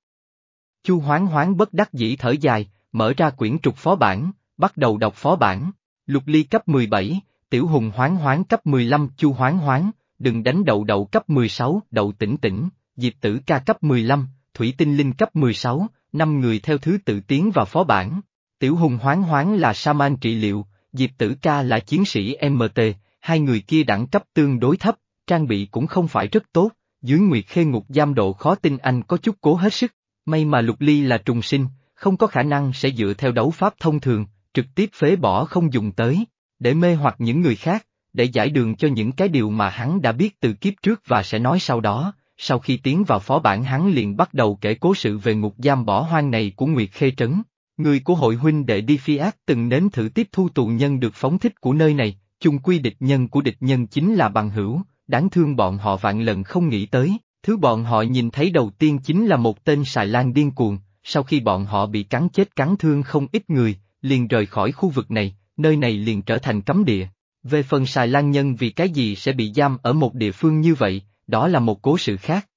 Chu hoáng hoáng bất đắc dĩ thở dài, mở ra quyển trục phó bản, bắt đầu đọc phó bản. Lục ly cấp 17, tiểu hùng hoáng hoáng cấp 15 chu hoáng hoáng, đừng đánh đậu đậu cấp 16, đậu tỉnh tỉnh, Diệp Tử ca cấp 15, Thủy Tinh Linh cấp 16, năm người theo thứ tự tiến vào phó bản. Tiểu Hùng Hoáng Hoáng là Saman trị liệu, Diệp Tử ca là chiến sĩ MT, hai người kia đẳng cấp tương đối thấp, trang bị cũng không phải rất tốt, dưới Nguyệt Khê Ngục giam độ khó tin anh có chút cố hết sức, may mà Lục Ly là trùng sinh, không có khả năng sẽ dựa theo đấu pháp thông thường, trực tiếp phế bỏ không dùng tới, để mê hoặc những người khác, để giải đường cho những cái điều mà hắn đã biết từ kiếp trước và sẽ nói sau đó, sau khi tiến vào phó bản hắn liền bắt đầu kể cố sự về ngục giam bỏ hoang này của Nguyệt Khê Trấn. Người của hội huynh đệ đi phi ác từng nếm thử tiếp thu tù nhân được phóng thích của nơi này, chung quy địch nhân của địch nhân chính là bằng hữu, đáng thương bọn họ vạn lần không nghĩ tới, thứ bọn họ nhìn thấy đầu tiên chính là một tên xài lan điên cuồng, sau khi bọn họ bị cắn chết cắn thương không ít người, liền rời khỏi khu vực này, nơi này liền trở thành cấm địa. Về phần xài lan nhân vì cái gì sẽ bị giam ở một địa phương như vậy, đó là một cố sự khác.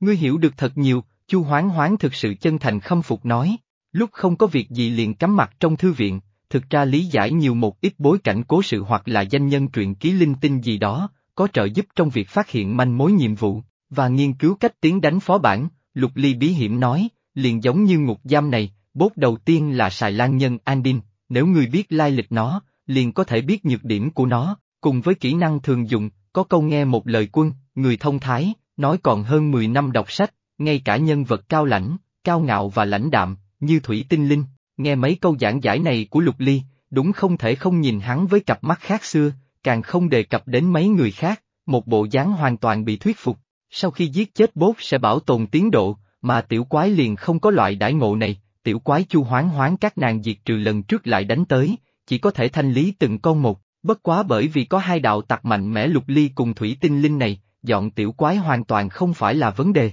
Ngươi hiểu được thật nhiều, Chu Hoáng Hoáng thực sự chân thành khâm phục nói, lúc không có việc gì liền cắm mặt trong thư viện, thực ra lý giải nhiều một ít bối cảnh cố sự hoặc là danh nhân truyện ký linh tinh gì đó, có trợ giúp trong việc phát hiện manh mối nhiệm vụ, và nghiên cứu cách tiến đánh phó bản, Lục Ly bí hiểm nói, liền giống như ngục giam này, bốt đầu tiên là xài lan nhân Andin, nếu người biết lai lịch nó, liền có thể biết nhược điểm của nó, cùng với kỹ năng thường dùng, có câu nghe một lời quân, người thông thái, nói còn hơn 10 năm đọc sách, ngay cả nhân vật cao lãnh, cao ngạo và lãnh đạm, như Thủy Tinh Linh, nghe mấy câu giảng giải này của Lục Ly, đúng không thể không nhìn hắn với cặp mắt khác xưa, càng không đề cập đến mấy người khác, một bộ dáng hoàn toàn bị thuyết phục. Sau khi giết chết bốt sẽ bảo tồn tiến độ, mà tiểu quái liền không có loại đãi ngộ này, tiểu quái chu hoán hoán các nàng diệt trừ lần trước lại đánh tới, chỉ có thể thanh lý từng con một, bất quá bởi vì có hai đạo tặc mạnh mẽ lục ly cùng thủy tinh linh này, dọn tiểu quái hoàn toàn không phải là vấn đề.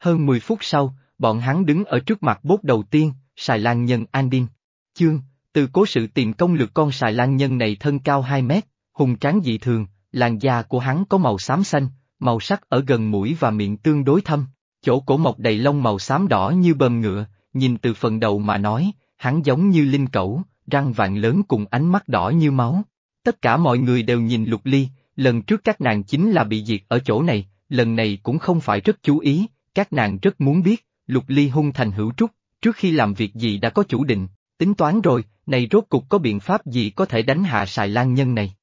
Hơn 10 phút sau, bọn hắn đứng ở trước mặt bốt đầu tiên, xài lan nhân Andin. Chương, từ cố sự tìm công lược con xài lan nhân này thân cao 2 mét, hùng tráng dị thường, làn da của hắn có màu xám xanh, màu sắc ở gần mũi và miệng tương đối thâm, chỗ cổ mọc đầy lông màu xám đỏ như bơm ngựa, nhìn từ phần đầu mà nói, hắn giống như linh cẩu, răng vàng lớn cùng ánh mắt đỏ như máu. Tất cả mọi người đều nhìn lục ly, lần trước các nàng chính là bị diệt ở chỗ này, lần này cũng không phải rất chú ý, các nàng rất muốn biết, lục ly hung thành hữu trúc, trước khi làm việc gì đã có chủ định, tính toán rồi, này rốt cục có biện pháp gì có thể đánh hạ xài lan nhân này.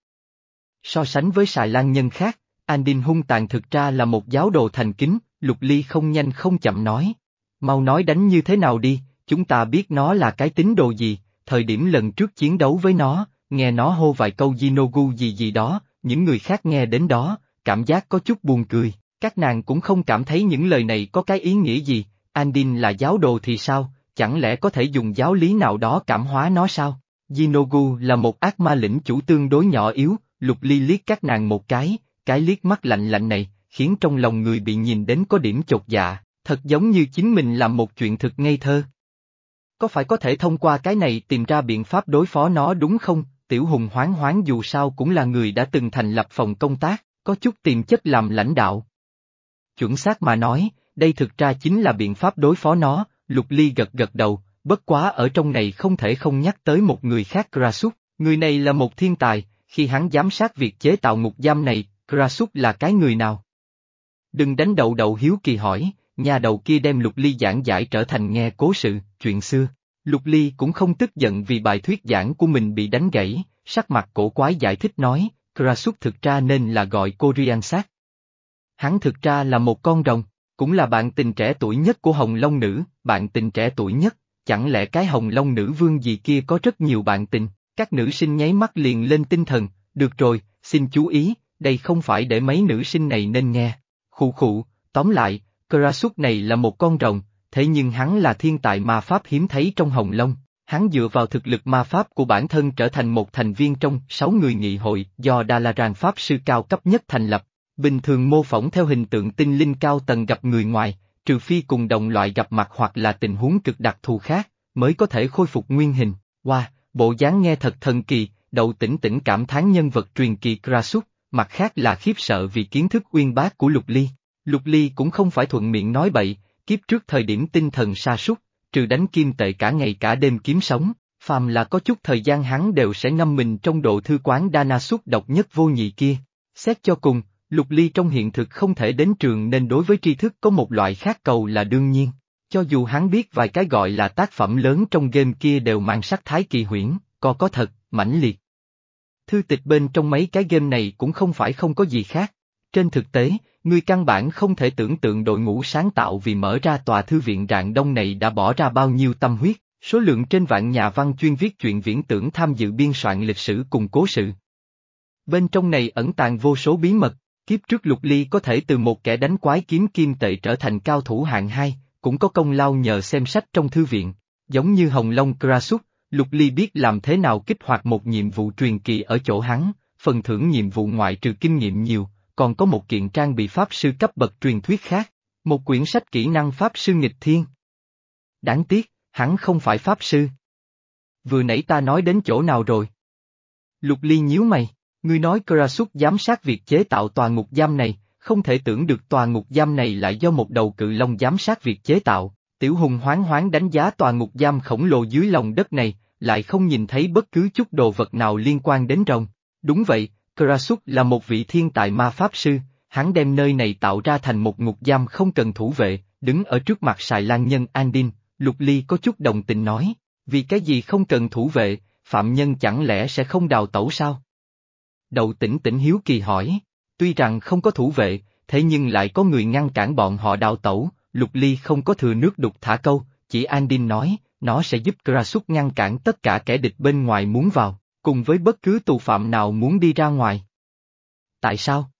So sánh với xài lan nhân khác, Andin hung tàn thực ra là một giáo đồ thành kính, lục ly không nhanh không chậm nói. Mau nói đánh như thế nào đi, chúng ta biết nó là cái tính đồ gì, thời điểm lần trước chiến đấu với nó, nghe nó hô vài câu Jinogu gì gì đó, những người khác nghe đến đó, cảm giác có chút buồn cười, các nàng cũng không cảm thấy những lời này có cái ý nghĩa gì, Andin là giáo đồ thì sao, chẳng lẽ có thể dùng giáo lý nào đó cảm hóa nó sao? Jinogu là một ác ma lĩnh chủ tương đối nhỏ yếu, lục ly liếc các nàng một cái, cái liếc mắt lạnh lạnh này, khiến trong lòng người bị nhìn đến có điểm chột dạ, thật giống như chính mình làm một chuyện thực ngây thơ. Có phải có thể thông qua cái này tìm ra biện pháp đối phó nó đúng không? Tiểu Hùng hoáng hoáng dù sao cũng là người đã từng thành lập phòng công tác, có chút tiềm chất làm lãnh đạo. Chuẩn xác mà nói, đây thực ra chính là biện pháp đối phó nó, Lục Ly gật gật đầu, bất quá ở trong này không thể không nhắc tới một người khác Krasuk, người này là một thiên tài, khi hắn giám sát việc chế tạo ngục giam này, Krasuk là cái người nào? Đừng đánh đầu đầu hiếu kỳ hỏi, nhà đầu kia đem Lục Ly giảng giải trở thành nghe cố sự, chuyện xưa. Lục Ly cũng không tức giận vì bài thuyết giảng của mình bị đánh gãy, sắc mặt cổ quái giải thích nói, Krasuk thực ra nên là gọi Korean sát. Hắn thực ra là một con rồng, cũng là bạn tình trẻ tuổi nhất của Hồng Long Nữ, bạn tình trẻ tuổi nhất, chẳng lẽ cái Hồng Long Nữ vương gì kia có rất nhiều bạn tình, các nữ sinh nháy mắt liền lên tinh thần, được rồi, xin chú ý, đây không phải để mấy nữ sinh này nên nghe. Khụ khụ, tóm lại, Krasuk này là một con rồng, thế nhưng hắn là thiên tài ma pháp hiếm thấy trong Hồng Long. Hắn dựa vào thực lực ma pháp của bản thân trở thành một thành viên trong sáu người nghị hội do Đà La Ràng Pháp sư cao cấp nhất thành lập. Bình thường mô phỏng theo hình tượng tinh linh cao tầng gặp người ngoài, trừ phi cùng đồng loại gặp mặt hoặc là tình huống cực đặc thù khác, mới có thể khôi phục nguyên hình. Wow, bộ dáng nghe thật thần kỳ, Đầu tỉnh tỉnh cảm thán nhân vật truyền kỳ Krasuk, mặt khác là khiếp sợ vì kiến thức uyên bác của Lục Ly. Lục Ly cũng không phải thuận miệng nói bậy, kiếp trước thời điểm tinh thần sa sút, trừ đánh kim tệ cả ngày cả đêm kiếm sống, phàm là có chút thời gian hắn đều sẽ ngâm mình trong độ thư quán Dana suốt độc nhất vô nhị kia. Xét cho cùng, Lục Ly trong hiện thực không thể đến trường nên đối với tri thức có một loại khác cầu là đương nhiên. Cho dù hắn biết vài cái gọi là tác phẩm lớn trong game kia đều mang sắc thái kỳ huyễn, có có thật, mãnh liệt. Thư tịch bên trong mấy cái game này cũng không phải không có gì khác. Trên thực tế, người căn bản không thể tưởng tượng đội ngũ sáng tạo vì mở ra tòa thư viện rạng đông này đã bỏ ra bao nhiêu tâm huyết, số lượng trên vạn nhà văn chuyên viết chuyện viễn tưởng tham dự biên soạn lịch sử cùng cố sự. Bên trong này ẩn tàng vô số bí mật, kiếp trước lục ly có thể từ một kẻ đánh quái kiếm kim tệ trở thành cao thủ hạng hai, cũng có công lao nhờ xem sách trong thư viện, giống như Hồng Long Krasuk, Lục Ly biết làm thế nào kích hoạt một nhiệm vụ truyền kỳ ở chỗ hắn, phần thưởng nhiệm vụ ngoại trừ kinh nghiệm nhiều, còn có một kiện trang bị pháp sư cấp bậc truyền thuyết khác, một quyển sách kỹ năng pháp sư nghịch thiên. Đáng tiếc, hắn không phải pháp sư. Vừa nãy ta nói đến chỗ nào rồi? Lục Ly nhíu mày, ngươi nói Krasuk giám sát việc chế tạo tòa ngục giam này, không thể tưởng được tòa ngục giam này lại do một đầu cự long giám sát việc chế tạo. Tiểu Hùng hoáng hoáng đánh giá tòa ngục giam khổng lồ dưới lòng đất này, lại không nhìn thấy bất cứ chút đồ vật nào liên quan đến rồng. Đúng vậy, Krasuk là một vị thiên tài ma pháp sư, hắn đem nơi này tạo ra thành một ngục giam không cần thủ vệ, đứng ở trước mặt xài lan nhân Andin, Lục Ly có chút đồng tình nói, vì cái gì không cần thủ vệ, phạm nhân chẳng lẽ sẽ không đào tẩu sao? đầu tỉnh tỉnh hiếu kỳ hỏi. Tuy rằng không có thủ vệ, thế nhưng lại có người ngăn cản bọn họ đào tẩu, Lục Ly không có thừa nước đục thả câu, chỉ Andin nói, nó sẽ giúp Krasuk ngăn cản tất cả kẻ địch bên ngoài muốn vào, cùng với bất cứ tù phạm nào muốn đi ra ngoài. Tại sao?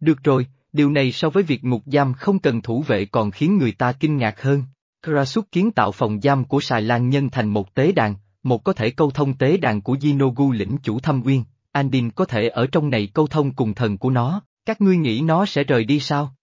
Được rồi, điều này so với việc ngục giam không cần thủ vệ còn khiến người ta kinh ngạc hơn. Krasuk kiến tạo phòng giam của Sài Lan nhân thành một tế đàn, một có thể câu thông tế đàn của Jinogu lĩnh chủ thâm uyên, Andin có thể ở trong này câu thông cùng thần của nó, các ngươi nghĩ nó sẽ rời đi sao?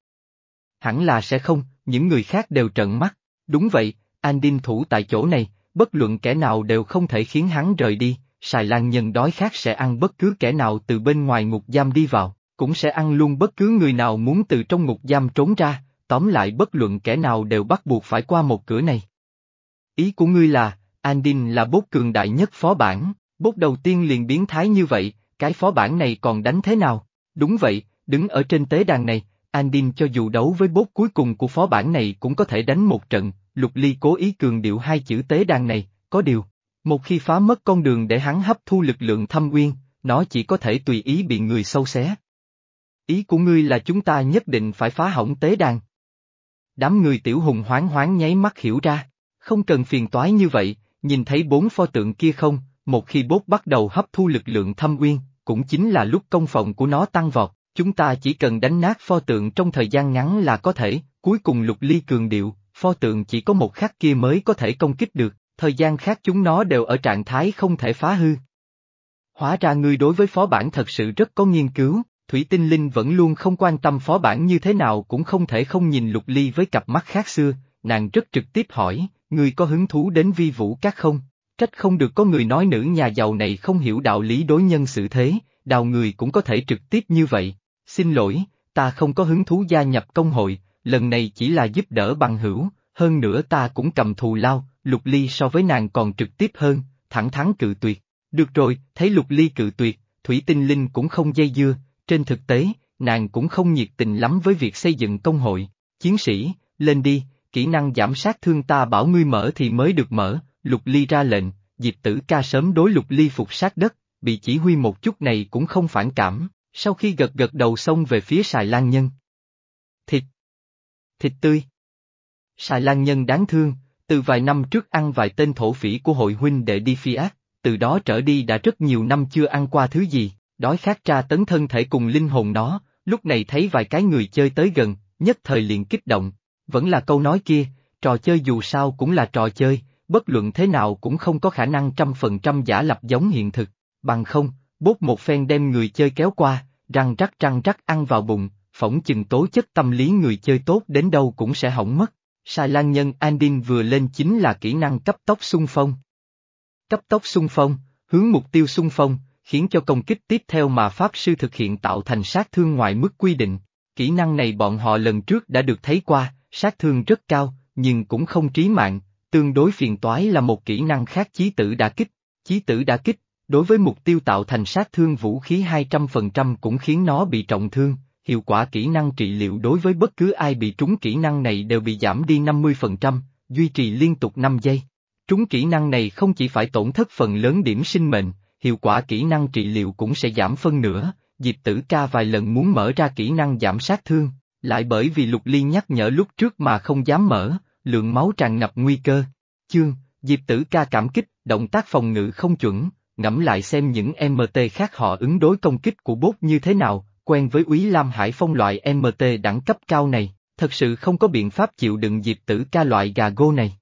Hẳn là sẽ không, những người khác đều trợn mắt. Đúng vậy, Andin thủ tại chỗ này, bất luận kẻ nào đều không thể khiến hắn rời đi, Sài Lan nhân đói khát sẽ ăn bất cứ kẻ nào từ bên ngoài ngục giam đi vào, cũng sẽ ăn luôn bất cứ người nào muốn từ trong ngục giam trốn ra, tóm lại bất luận kẻ nào đều bắt buộc phải qua một cửa này. Ý của ngươi là, Andin là bốt cường đại nhất phó bản, bốt đầu tiên liền biến thái như vậy, cái phó bản này còn đánh thế nào? Đúng vậy, đứng ở trên tế đàn này, Andin cho dù đấu với bốt cuối cùng của phó bản này cũng có thể đánh một trận, Lục Ly cố ý cường điệu hai chữ tế đàn này, có điều, một khi phá mất con đường để hắn hấp thu lực lượng thâm uyên, nó chỉ có thể tùy ý bị người sâu xé. Ý của ngươi là chúng ta nhất định phải phá hỏng tế đàn. Đám người tiểu hùng hoáng hoáng nháy mắt hiểu ra, không cần phiền toái như vậy, nhìn thấy bốn pho tượng kia không, một khi bốt bắt đầu hấp thu lực lượng thâm uyên, cũng chính là lúc công phòng của nó tăng vọt, chúng ta chỉ cần đánh nát pho tượng trong thời gian ngắn là có thể, cuối cùng lục ly cường điệu, pho tượng chỉ có một khắc kia mới có thể công kích được, thời gian khác chúng nó đều ở trạng thái không thể phá hư. Hóa ra ngươi đối với phó bản thật sự rất có nghiên cứu, Thủy Tinh Linh vẫn luôn không quan tâm phó bản như thế nào cũng không thể không nhìn Lục Ly với cặp mắt khác xưa, nàng rất trực tiếp hỏi, ngươi có hứng thú đến vi vũ các không? Trách không được có người nói nữ nhà giàu này không hiểu đạo lý đối nhân sự thế, đào người cũng có thể trực tiếp như vậy. Xin lỗi, ta không có hứng thú gia nhập công hội, lần này chỉ là giúp đỡ bằng hữu, hơn nữa ta cũng cầm thù lao, Lục Ly so với nàng còn trực tiếp hơn, thẳng thắn cự tuyệt. Được rồi, thấy Lục Ly cự tuyệt, Thủy Tinh Linh cũng không dây dưa, trên thực tế, nàng cũng không nhiệt tình lắm với việc xây dựng công hội. Chiến sĩ, lên đi, kỹ năng giảm sát thương ta bảo ngươi mở thì mới được mở, Lục Ly ra lệnh, Diệp Tử ca sớm đối Lục Ly phục sát đất, bị chỉ huy một chút này cũng không phản cảm, sau khi gật gật đầu xông về phía xài lan nhân. Thịt! Thịt tươi! Xài lan nhân đáng thương, từ vài năm trước ăn vài tên thổ phỉ của hội huynh để đi phi ác, từ đó trở đi đã rất nhiều năm chưa ăn qua thứ gì, đói khát tra tấn thân thể cùng linh hồn nó, lúc này thấy vài cái người chơi tới gần, nhất thời liền kích động, vẫn là câu nói kia, trò chơi dù sao cũng là trò chơi, bất luận thế nào cũng không có khả năng trăm phần trăm giả lập giống hiện thực, bằng không, bốt một phen đem người chơi kéo qua, răng rắc răng rắc ăn vào bụng, phỏng chừng tố chất tâm lý người chơi tốt đến đâu cũng sẽ hỏng mất. Sai Lan Nhân Andin vừa lên chính là kỹ năng cấp tốc xung phong. Cấp tốc xung phong, hướng mục tiêu xung phong, khiến cho công kích tiếp theo mà Pháp Sư thực hiện tạo thành sát thương ngoài mức quy định. Kỹ năng này bọn họ lần trước đã được thấy qua, sát thương rất cao, nhưng cũng không trí mạng, tương đối phiền toái là một kỹ năng khác chí tử đã kích. Chí tử đã kích, đối với mục tiêu tạo thành sát thương vũ khí 200% cũng khiến nó bị trọng thương, hiệu quả kỹ năng trị liệu đối với bất cứ ai bị trúng kỹ năng này đều bị giảm đi 50%, duy trì liên tục 5 giây. Trúng kỹ năng này không chỉ phải tổn thất phần lớn điểm sinh mệnh, hiệu quả kỹ năng trị liệu cũng sẽ giảm phân nửa, Diệp Tử ca vài lần muốn mở ra kỹ năng giảm sát thương, lại bởi vì Lục Ly nhắc nhở lúc trước mà không dám mở, lượng máu tràn ngập nguy cơ. Chương, Diệp Tử ca cảm kích, động tác phòng ngự không chuẩn, ngẫm lại xem những MT khác họ ứng đối công kích của bốt như thế nào, quen với Úy Lam Hải Phong loại MT đẳng cấp cao này, thật sự không có biện pháp chịu đựng Diệp Tử ca loại gà gô này.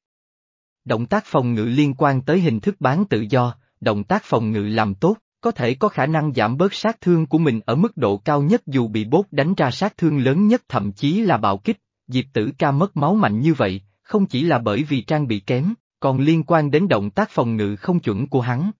Động tác phòng ngự liên quan tới hình thức bán tự do, động tác phòng ngự làm tốt, có thể có khả năng giảm bớt sát thương của mình ở mức độ cao nhất dù bị bốt đánh ra sát thương lớn nhất thậm chí là bạo kích, Diệp Tử ca mất máu mạnh như vậy, không chỉ là bởi vì trang bị kém, còn liên quan đến động tác phòng ngự không chuẩn của hắn.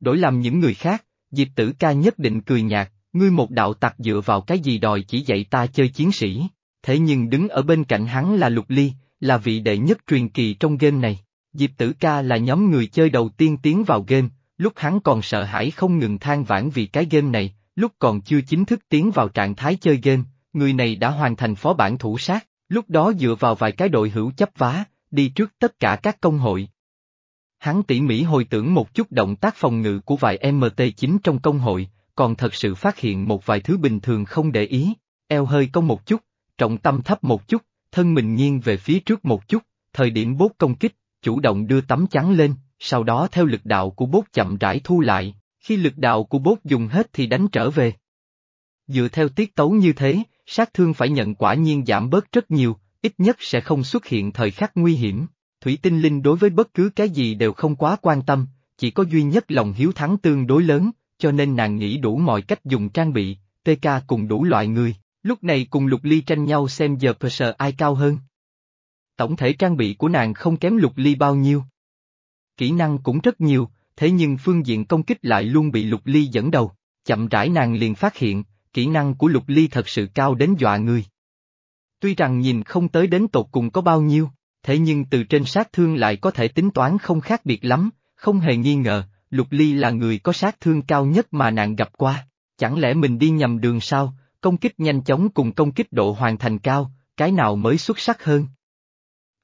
Đổi làm những người khác, Diệp Tử ca nhất định cười nhạt, ngươi một đạo tặc dựa vào cái gì đòi chỉ dạy ta chơi chiến sĩ, thế nhưng đứng ở bên cạnh hắn là Lục Ly, là vị đệ nhất truyền kỳ trong game này. Diệp Tử Ca là nhóm người chơi đầu tiên tiến vào game, lúc hắn còn sợ hãi không ngừng than vãn vì cái game này, lúc còn chưa chính thức tiến vào trạng thái chơi game, người này đã hoàn thành phó bản thủ sát, lúc đó dựa vào vài cái đội hữu chấp vá, đi trước tất cả các công hội. Hắn tỉ mỉ hồi tưởng một chút động tác phòng ngự của vài MT9 trong công hội, còn thật sự phát hiện một vài thứ bình thường không để ý, eo hơi cong một chút, trọng tâm thấp một chút, thân mình nghiêng về phía trước một chút, thời điểm bốt công kích, chủ động đưa tấm chắn lên, sau đó theo lực đạo của bốt chậm rãi thu lại, khi lực đạo của bốt dùng hết thì đánh trở về. Dựa theo tiết tấu như thế, sát thương phải nhận quả nhiên giảm bớt rất nhiều, ít nhất sẽ không xuất hiện thời khắc nguy hiểm. Thủy tinh linh đối với bất cứ cái gì đều không quá quan tâm, chỉ có duy nhất lòng hiếu thắng tương đối lớn, cho nên nàng nghĩ đủ mọi cách dùng trang bị, TK cùng đủ loại người, lúc này cùng lục ly tranh nhau xem giờ pressure ai cao hơn. Tổng thể trang bị của nàng không kém lục ly bao nhiêu. Kỹ năng cũng rất nhiều, thế nhưng phương diện công kích lại luôn bị lục ly dẫn đầu, chậm rãi nàng liền phát hiện, kỹ năng của lục ly thật sự cao đến dọa người. Tuy rằng nhìn không tới đến tột cùng có bao nhiêu, thế nhưng từ trên sát thương lại có thể tính toán không khác biệt lắm, không hề nghi ngờ, Lục Ly là người có sát thương cao nhất mà nàng gặp qua. Chẳng lẽ mình đi nhầm đường sao, công kích nhanh chóng cùng công kích độ hoàn thành cao, cái nào mới xuất sắc hơn?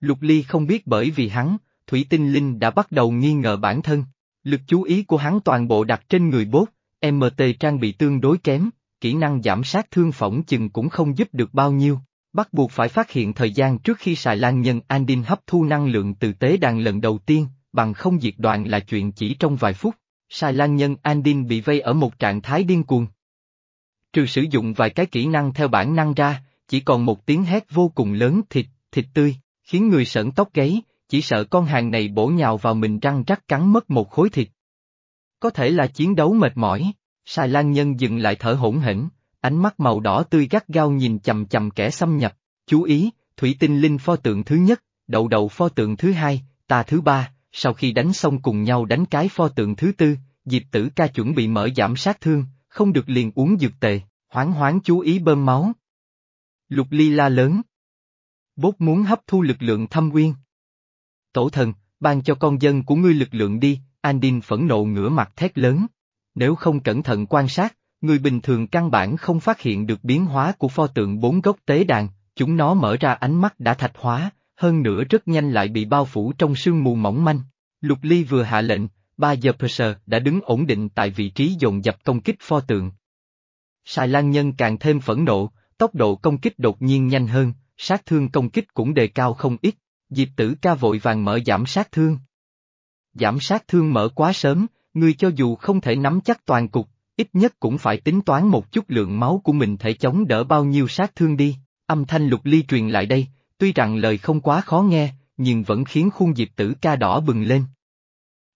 Lục Ly không biết bởi vì hắn, Thủy Tinh Linh đã bắt đầu nghi ngờ bản thân. Lực chú ý của hắn toàn bộ đặt trên người bốt, MT trang bị tương đối kém, kỹ năng giảm sát thương phỏng chừng cũng không giúp được bao nhiêu. Bắt buộc phải phát hiện thời gian trước khi xài lan nhân Andin hấp thu năng lượng từ tế đàn lần đầu tiên, bằng không diệt đoạn là chuyện chỉ trong vài phút. Xài lan nhân Andin bị vây ở một trạng thái điên cuồng. Trừ sử dụng vài cái kỹ năng theo bản năng ra, chỉ còn một tiếng hét vô cùng lớn thịt, thịt tươi, khiến người sởn tóc gáy, chỉ sợ con hàng này bổ nhào vào mình răng rắc cắn mất một khối thịt. Có thể là chiến đấu mệt mỏi, xài lan nhân dừng lại thở hỗn hển, ánh mắt màu đỏ tươi gắt gao nhìn chầm chầm kẻ xâm nhập, chú ý, thủy tinh linh pho tượng thứ nhất, đậu đậu pho tượng thứ hai, ta thứ ba, sau khi đánh xong cùng nhau đánh cái pho tượng thứ tư, Diệp Tử ca chuẩn bị mở giảm sát thương, không được liền uống dược tề, hoáng hoáng chú ý bơm máu. Lục ly la lớn. Bốt muốn hấp thu lực lượng thâm quyên. Tổ thần, ban cho con dân của ngươi lực lượng đi, Andin phẫn nộ ngửa mặt thét lớn. Nếu không cẩn thận quan sát, người bình thường căn bản không phát hiện được biến hóa của pho tượng bốn gốc tế đàn, chúng nó mở ra ánh mắt đã thạch hóa, hơn nữa rất nhanh lại bị bao phủ trong sương mù mỏng manh. Lục Ly vừa hạ lệnh, ba giờ Perser đã đứng ổn định tại vị trí dồn dập công kích pho tượng. Sài Lan Nhân càng thêm phẫn nộ, tốc độ công kích đột nhiên nhanh hơn, sát thương công kích cũng đề cao không ít, Diệp Tử ca vội vàng mở giảm sát thương. Giảm sát thương mở quá sớm, ngươi cho dù không thể nắm chắc toàn cục, ít nhất cũng phải tính toán một chút lượng máu của mình thể chống đỡ bao nhiêu sát thương đi. Âm thanh lục ly truyền lại đây, tuy rằng lời không quá khó nghe, nhưng vẫn khiến khuôn Diệp Tử ca đỏ bừng lên.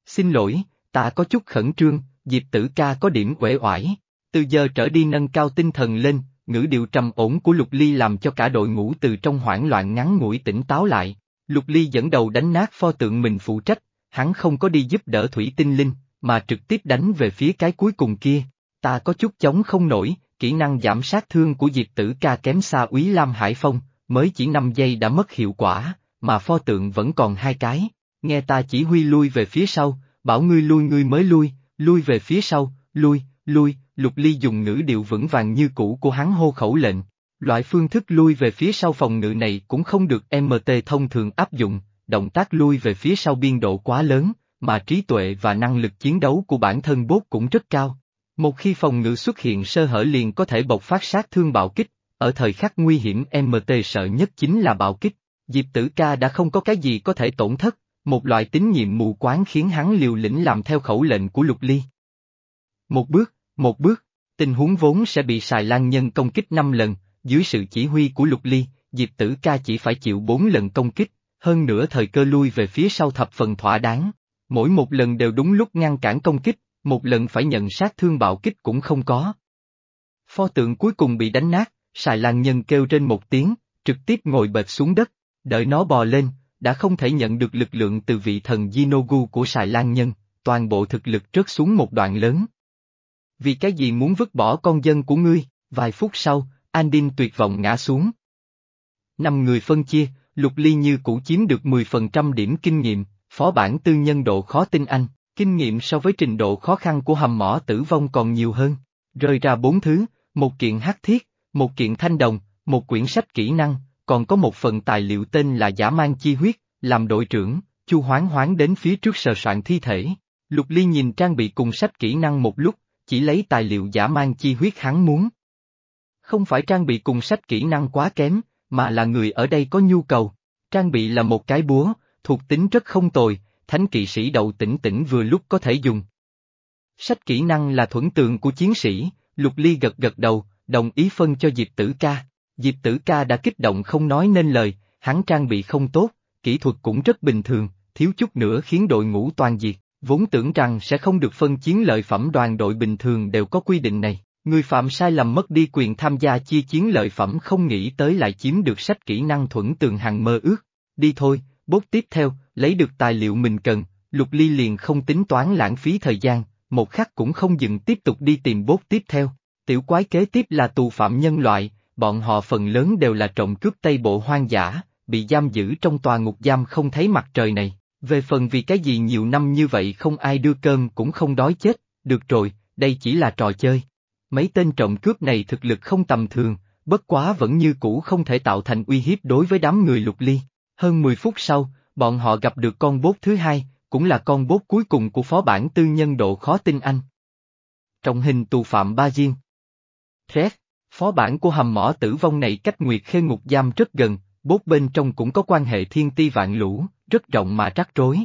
Xin lỗi, ta có chút khẩn trương, Diệp Tử ca có điểm uể oải. Từ giờ trở đi nâng cao tinh thần lên, ngữ điệu trầm ổn của Lục Ly làm cho cả đội ngũ từ trong hoảng loạn ngắn ngủi tỉnh táo lại. Lục Ly dẫn đầu đánh nát pho tượng mình phụ trách, hắn không có đi giúp đỡ Thủy Tinh Linh, mà trực tiếp đánh về phía cái cuối cùng kia. Ta có chút chống không nổi, kỹ năng giảm sát thương của Diệp Tử ca kém xa Úy Lam Hải Phong, mới chỉ 5 giây đã mất hiệu quả, mà pho tượng vẫn còn hai cái. Nghe ta chỉ huy lui về phía sau, bảo ngươi lui ngươi mới lui, lui về phía sau, lui, lui, Lục Ly dùng ngữ điệu vững vàng như cũ của hắn hô khẩu lệnh. Loại phương thức lui về phía sau phòng ngự này cũng không được MT thông thường áp dụng, động tác lui về phía sau biên độ quá lớn, mà trí tuệ và năng lực chiến đấu của bản thân bốt cũng rất cao. Một khi phòng ngự xuất hiện sơ hở liền có thể bộc phát sát thương bạo kích, ở thời khắc nguy hiểm MT sợ nhất chính là bạo kích. Diệp Tử Ca đã không có cái gì có thể tổn thất, một loại tín nhiệm mù quáng khiến hắn liều lĩnh làm theo khẩu lệnh của Lục Ly. Một bước, một bước, tình huống vốn sẽ bị xài lan nhân công kích 5 lần, dưới sự chỉ huy của Lục Ly, Diệp Tử Ca chỉ phải chịu 4 lần công kích, hơn nữa thời cơ lui về phía sau thập phần thỏa đáng. Mỗi một lần đều đúng lúc ngăn cản công kích, một lần phải nhận sát thương bạo kích cũng không có. Pho tượng cuối cùng bị đánh nát, xài lan nhân kêu trên một tiếng, trực tiếp ngồi bệt xuống đất, đợi nó bò lên, đã không thể nhận được lực lượng từ vị thần Jinogu của xài lan nhân, toàn bộ thực lực rớt xuống một đoạn lớn. Vì cái gì muốn vứt bỏ con dân của ngươi, vài phút sau, Andin tuyệt vọng ngã xuống. Năm người phân chia, Lục Ly như cũ chiếm được 10% điểm kinh nghiệm, phó bản tư nhân độ khó tin anh, kinh nghiệm so với trình độ khó khăn của hầm mỏ tử vong còn nhiều hơn. Rơi ra bốn thứ, một kiện hắc thiết, một kiện thanh đồng, một quyển sách kỹ năng, còn có một phần tài liệu tên là giả mang chi huyết, làm đội trưởng, chu Hoán Hoán đến phía trước sờ soạn thi thể. Lục Ly nhìn trang bị cùng sách kỹ năng một lúc, chỉ lấy tài liệu giả mang chi huyết hắn muốn. Không phải trang bị cùng sách kỹ năng quá kém, mà là người ở đây có nhu cầu. Trang bị là một cái búa, thuộc tính rất không tồi, thánh kỵ sĩ đầu tỉnh tỉnh vừa lúc có thể dùng. Sách kỹ năng là thuẫn tường của chiến sĩ, Lục Ly gật gật đầu, đồng ý phân cho Diệp Tử Ca. Diệp Tử Ca đã kích động không nói nên lời, hắn trang bị không tốt, kỹ thuật cũng rất bình thường, thiếu chút nữa khiến đội ngũ toàn diệt, vốn tưởng rằng sẽ không được phân chiến lợi phẩm đoàn đội bình thường đều có quy định này. Người phạm sai lầm mất đi quyền tham gia chia chiến lợi phẩm không nghĩ tới lại chiếm được sách kỹ năng thuẫn tường hàng mơ ước. Đi thôi, bốt tiếp theo, lấy được tài liệu mình cần, Lục Ly liền không tính toán lãng phí thời gian, một khắc cũng không dừng tiếp tục đi tìm bốt tiếp theo. Tiểu quái kế tiếp là tù phạm nhân loại, bọn họ phần lớn đều là trộm cướp Tây Bộ hoang dã, bị giam giữ trong tòa ngục giam không thấy mặt trời này. Về phần vì cái gì nhiều năm như vậy không ai đưa cơm cũng không đói chết, được rồi, đây chỉ là trò chơi. Mấy tên trộm cướp này thực lực không tầm thường, bất quá vẫn như cũ không thể tạo thành uy hiếp đối với đám người lục ly. Hơn 10 phút sau, bọn họ gặp được con bốt thứ hai, cũng là con bốt cuối cùng của phó bản tư nhân độ khó tin anh. Trong hình tù phạm Ba Diên. Threat, phó bản của hầm mỏ tử vong này cách Nguyệt Khê ngục giam rất gần, bốt bên trong cũng có quan hệ thiên ti vạn lũ, rất rộng mà rắc rối.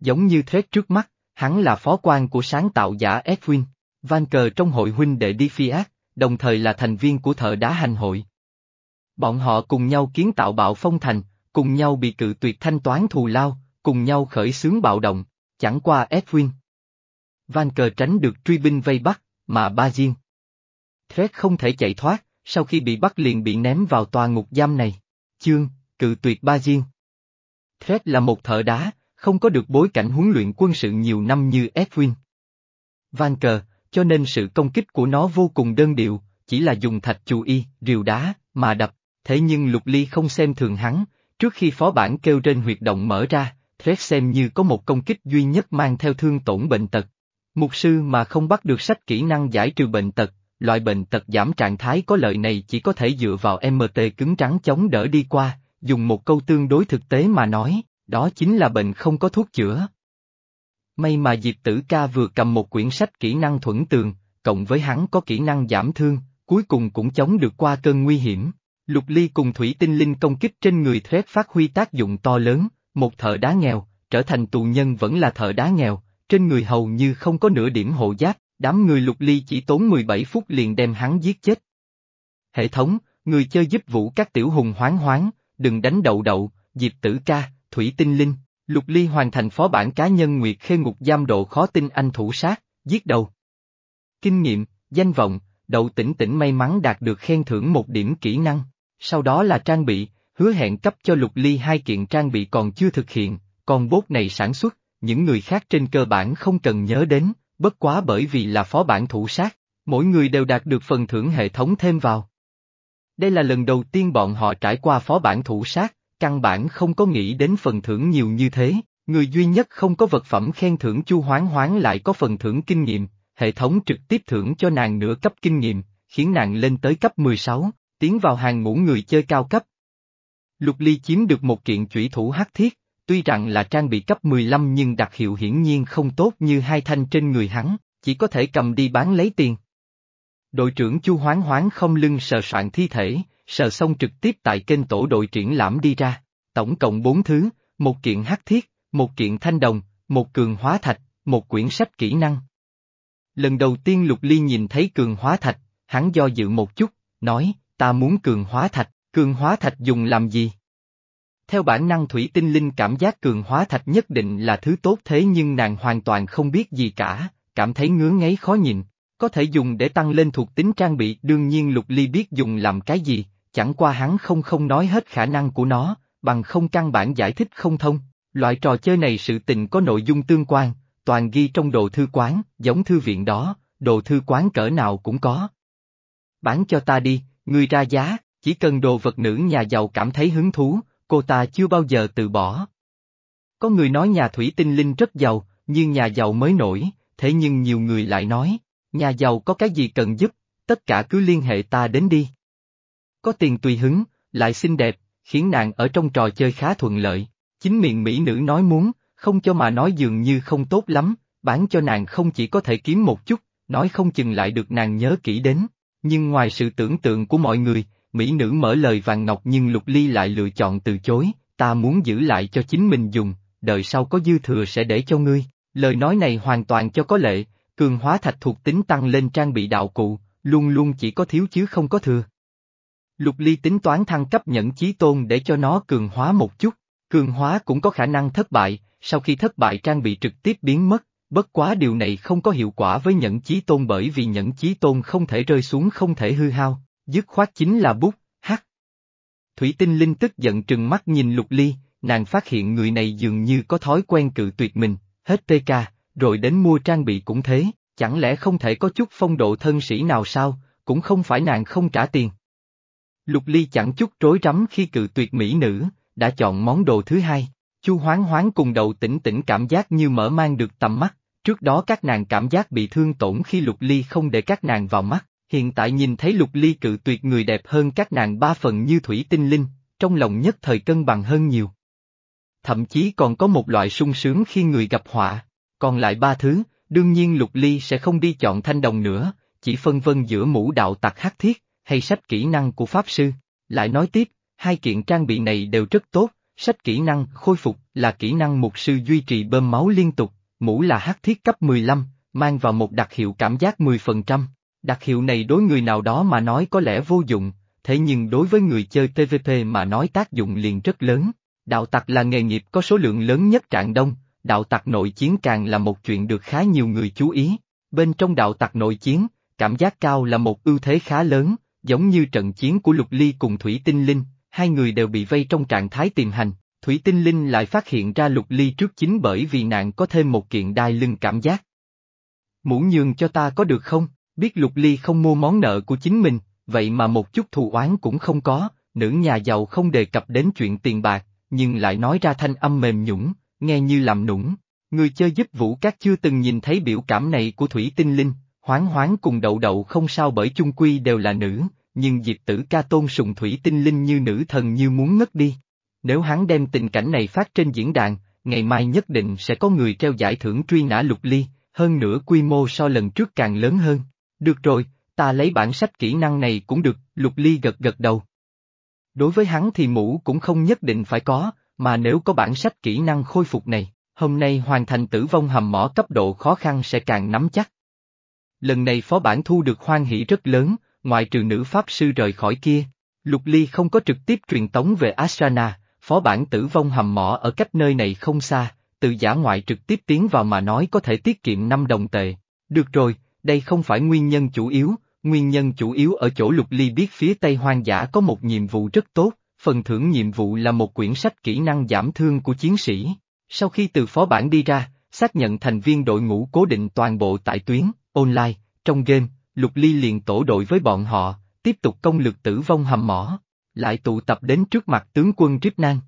Giống như Threat trước mắt, hắn là phó quan của sáng tạo giả Edwin, van cờ trong hội huynh đệ đi phi ác, đồng thời là thành viên của thợ đá hành hội. Bọn họ cùng nhau kiến tạo bạo phong thành, cùng nhau bị cự tuyệt thanh toán thù lao, cùng nhau khởi xướng bạo động, chẳng qua Edwin. Van cờ tránh được truy binh vây bắt, mà ba Diên. Thread không thể chạy thoát, sau khi bị bắt liền bị ném vào tòa ngục giam này. Chương, cự tuyệt ba Diên. Thread là một thợ đá, không có được bối cảnh huấn luyện quân sự nhiều năm như Edwin. Van cờ, cho nên sự công kích của nó vô cùng đơn điệu, chỉ là dùng thạch chù y, rìu đá, mà đập, thế nhưng Lục Ly không xem thường hắn, trước khi phó bản kêu trên huyệt động mở ra, Thread xem như có một công kích duy nhất mang theo thương tổn bệnh tật. Mục sư mà không bắt được sách kỹ năng giải trừ bệnh tật, loại bệnh tật giảm trạng thái có lợi này chỉ có thể dựa vào MT cứng trắng chống đỡ đi qua, dùng một câu tương đối thực tế mà nói, đó chính là bệnh không có thuốc chữa. May mà Diệp Tử Ca vừa cầm một quyển sách kỹ năng thuẫn tường, cộng với hắn có kỹ năng giảm thương, cuối cùng cũng chống được qua cơn nguy hiểm. Lục Ly cùng Thủy Tinh Linh công kích trên người Thread phát huy tác dụng to lớn, một thợ đá nghèo, trở thành tù nhân vẫn là thợ đá nghèo, trên người hầu như không có nửa điểm hộ giáp, đám người Lục Ly chỉ tốn 17 phút liền đem hắn giết chết. Hệ thống, người chơi giúp vũ các tiểu hùng hoáng hoáng, đừng đánh đậu đậu, Diệp Tử Ca, Thủy Tinh Linh, Lục Ly hoàn thành phó bản cá nhân Nguyệt Khê Ngục giam độ khó tin anh thủ sát, giết đầu. Kinh nghiệm, danh vọng, đậu tỉnh tỉnh may mắn đạt được khen thưởng một điểm kỹ năng, sau đó là trang bị, hứa hẹn cấp cho Lục Ly hai kiện trang bị còn chưa thực hiện, còn bốt này sản xuất, những người khác trên cơ bản không cần nhớ đến, bất quá bởi vì là phó bản thủ sát, mỗi người đều đạt được phần thưởng hệ thống thêm vào. Đây là lần đầu tiên bọn họ trải qua phó bản thủ sát, căn bản không có nghĩ đến phần thưởng nhiều như thế, người duy nhất không có vật phẩm khen thưởng chu hoán hoán lại có phần thưởng kinh nghiệm, hệ thống trực tiếp thưởng cho nàng nửa cấp kinh nghiệm, khiến nàng lên tới cấp 16, tiến vào hàng ngũ người chơi cao cấp. Lục Ly chiếm được một kiện chủy thủ hắc thiết, tuy rằng là trang bị cấp 15 nhưng đặc hiệu hiển nhiên không tốt như hai thanh trên người hắn, chỉ có thể cầm đi bán lấy tiền. Đội trưởng Chu Hoán Hoán không lưng sờ soạn thi thể, sờ xong trực tiếp tại kênh tổ đội triển lãm đi ra, tổng cộng bốn thứ, một kiện hắc thiết, một kiện thanh đồng, một cường hóa thạch, một quyển sách kỹ năng. Lần đầu tiên Lục Ly nhìn thấy cường hóa thạch, hắn do dự một chút, nói, ta muốn cường hóa thạch, cường hóa thạch dùng làm gì? Theo bản năng thủy tinh linh cảm giác cường hóa thạch nhất định là thứ tốt thế nhưng nàng hoàn toàn không biết gì cả, cảm thấy ngứa ngáy khó nhìn, có thể dùng để tăng lên thuộc tính trang bị đương nhiên lục ly biết dùng làm cái gì, chẳng qua hắn không không nói hết khả năng của nó, bằng không căn bản giải thích không thông. Loại trò chơi này sự tình có nội dung tương quan, toàn ghi trong đồ thư quán, giống thư viện đó, đồ thư quán cỡ nào cũng có. Bán cho ta đi, người ra giá, chỉ cần đồ vật nữ nhà giàu cảm thấy hứng thú, cô ta chưa bao giờ từ bỏ. Có người nói nhà thủy tinh linh rất giàu, nhưng nhà giàu mới nổi, thế nhưng nhiều người lại nói, nhà giàu có cái gì cần giúp, tất cả cứ liên hệ ta đến đi. Có tiền tùy hứng, lại xinh đẹp, khiến nàng ở trong trò chơi khá thuận lợi. Chính miệng mỹ nữ nói muốn, không cho mà nói dường như không tốt lắm, bán cho nàng không chỉ có thể kiếm một chút, nói không chừng lại được nàng nhớ kỹ đến. Nhưng ngoài sự tưởng tượng của mọi người, Mỹ nữ mở lời vàng ngọc nhưng Lục Ly lại lựa chọn từ chối, ta muốn giữ lại cho chính mình dùng, đợi sau có dư thừa sẽ để cho ngươi. Lời nói này hoàn toàn cho có lệ, cường hóa thạch thuộc tính tăng lên trang bị đạo cụ, luôn luôn chỉ có thiếu chứ không có thừa. Lục Ly tính toán thăng cấp nhẫn chí tôn để cho nó cường hóa một chút, cường hóa cũng có khả năng thất bại, sau khi thất bại trang bị trực tiếp biến mất, bất quá điều này không có hiệu quả với nhẫn chí tôn bởi vì nhẫn chí tôn không thể rơi xuống không thể hư hao, dứt khoát chính là bút, hắc. Thủy tinh linh tức giận trừng mắt nhìn Lục Ly, nàng phát hiện người này dường như có thói quen cự tuyệt mình, hết TK, rồi đến mua trang bị cũng thế, chẳng lẽ không thể có chút phong độ thân sĩ nào sao, cũng không phải nàng không trả tiền. Lục Ly chẳng chút rối rắm khi cự tuyệt mỹ nữ, đã chọn món đồ thứ hai. Chu hoáng hoáng cùng đầu tỉnh tỉnh cảm giác như mở mang được tầm mắt, trước đó các nàng cảm giác bị thương tổn khi Lục Ly không để các nàng vào mắt, hiện tại nhìn thấy Lục Ly cự tuyệt người đẹp hơn các nàng ba phần như thủy tinh linh, trong lòng nhất thời cân bằng hơn nhiều. Thậm chí còn có một loại sung sướng khi người gặp họa, còn lại ba thứ, đương nhiên Lục Ly sẽ không đi chọn thanh đồng nữa, chỉ phân vân giữa mũ đạo tặc hắc thiết, hay sách kỹ năng của Pháp Sư. Lại nói tiếp, hai kiện trang bị này đều rất tốt, sách kỹ năng khôi phục là kỹ năng mục sư duy trì bơm máu liên tục, mũ là hắc thiết cấp 15, mang vào một đặc hiệu cảm giác 10%. Đặc hiệu này đối người nào đó mà nói có lẽ vô dụng, thế nhưng đối với người chơi PvP mà nói tác dụng liền rất lớn. Đạo tặc là nghề nghiệp có số lượng lớn nhất trạng đông, đạo tặc nội chiến càng là một chuyện được khá nhiều người chú ý. Bên trong đạo tặc nội chiến, cảm giác cao là một ưu thế khá lớn, giống như trận chiến của Lục Ly cùng Thủy Tinh Linh, hai người đều bị vây trong trạng thái tiềm hành, Thủy Tinh Linh lại phát hiện ra Lục Ly trước chính bởi vì nạn có thêm một kiện đai lưng cảm giác. Muốn nhường cho ta có được không, biết Lục Ly không mua món nợ của chính mình, vậy mà một chút thù oán cũng không có, nữ nhà giàu không đề cập đến chuyện tiền bạc, nhưng lại nói ra thanh âm mềm nhũng, nghe như làm nũng. Người chơi giúp vũ các chưa từng nhìn thấy biểu cảm này của Thủy Tinh Linh, hoáng hoáng cùng đậu đậu không sao bởi chung quy đều là nữ, nhưng Diệp Tử ca tôn sùng Thủy Tinh Linh như nữ thần như muốn ngất đi. Nếu hắn đem tình cảnh này phát trên diễn đàn, ngày mai nhất định sẽ có người treo giải thưởng truy nã lục ly, hơn nữa quy mô so lần trước càng lớn hơn. Được rồi, ta lấy bản sách kỹ năng này cũng được, lục ly gật gật đầu. Đối với hắn thì mũ cũng không nhất định phải có, mà nếu có bản sách kỹ năng khôi phục này, hôm nay hoàn thành tử vong hầm mỏ cấp độ khó khăn sẽ càng nắm chắc. Lần này phó bản thu được hoan hỷ rất lớn, ngoại trừ nữ pháp sư rời khỏi kia. Lục Ly không có trực tiếp truyền tống về Ashrana, phó bản tử vong hầm mỏ ở cách nơi này không xa, từ giả ngoại trực tiếp tiến vào mà nói có thể tiết kiệm 5 đồng tệ. Được rồi, đây không phải nguyên nhân chủ yếu, nguyên nhân chủ yếu ở chỗ Lục Ly biết phía Tây Hoang Dã có một nhiệm vụ rất tốt, phần thưởng nhiệm vụ là một quyển sách kỹ năng giảm thương của chiến sĩ. Sau khi từ phó bản đi ra, xác nhận thành viên đội ngũ cố định toàn bộ tại tuyến, online, trong game, Lục Ly liền tổ đội với bọn họ, tiếp tục công lược tử vong hầm mỏ, lại tụ tập đến trước mặt tướng quân Trip Nang.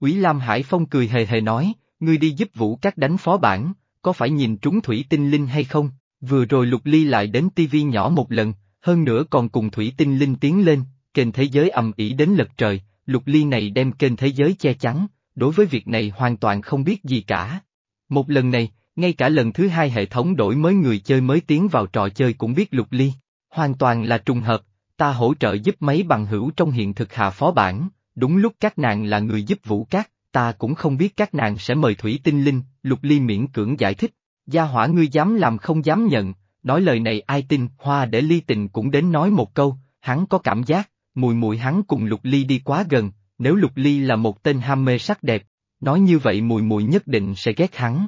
Quý Lam Hải Phong cười hề hề nói, ngươi đi giúp vũ các đánh phó bản, có phải nhìn trúng thủy tinh linh hay không? Vừa rồi Lục Ly lại đến tivi nhỏ một lần, hơn nữa còn cùng thủy tinh linh tiến lên, kênh thế giới ầm ỉ đến lật trời, Lục Ly này đem kênh thế giới che chắn, đối với việc này hoàn toàn không biết gì cả. Một lần này, ngay cả lần thứ hai hệ thống đổi mới người chơi mới tiến vào trò chơi cũng biết lục ly. Hoàn toàn là trùng hợp, ta hỗ trợ giúp mấy bằng hữu trong hiện thực hạ phó bản, đúng lúc các nàng là người giúp vũ cát, ta cũng không biết các nàng sẽ mời thủy tinh linh, lục ly miễn cưỡng giải thích. Gia hỏa ngươi dám làm không dám nhận, nói lời này ai tin, hoa để ly tình cũng đến nói một câu, hắn có cảm giác, mùi mùi hắn cùng lục ly đi quá gần, nếu lục ly là một tên ham mê sắc đẹp, nói như vậy mùi mùi nhất định sẽ ghét hắn.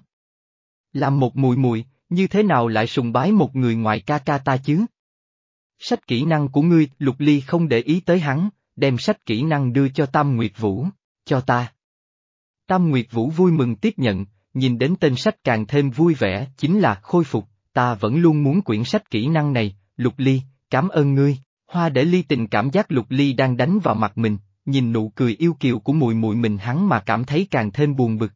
Làm một mùi mùi, như thế nào lại sùng bái một người ngoài ca ca ta chứ? Sách kỹ năng của ngươi, Lục Ly không để ý tới hắn, đem sách kỹ năng đưa cho Tam Nguyệt Vũ, cho ta. Tam Nguyệt Vũ vui mừng tiếp nhận, nhìn đến tên sách càng thêm vui vẻ, chính là khôi phục, ta vẫn luôn muốn quyển sách kỹ năng này, Lục Ly, cảm ơn ngươi, hoa để ly tình cảm giác Lục Ly đang đánh vào mặt mình, nhìn nụ cười yêu kiều của mùi mùi mình hắn mà cảm thấy càng thêm buồn bực.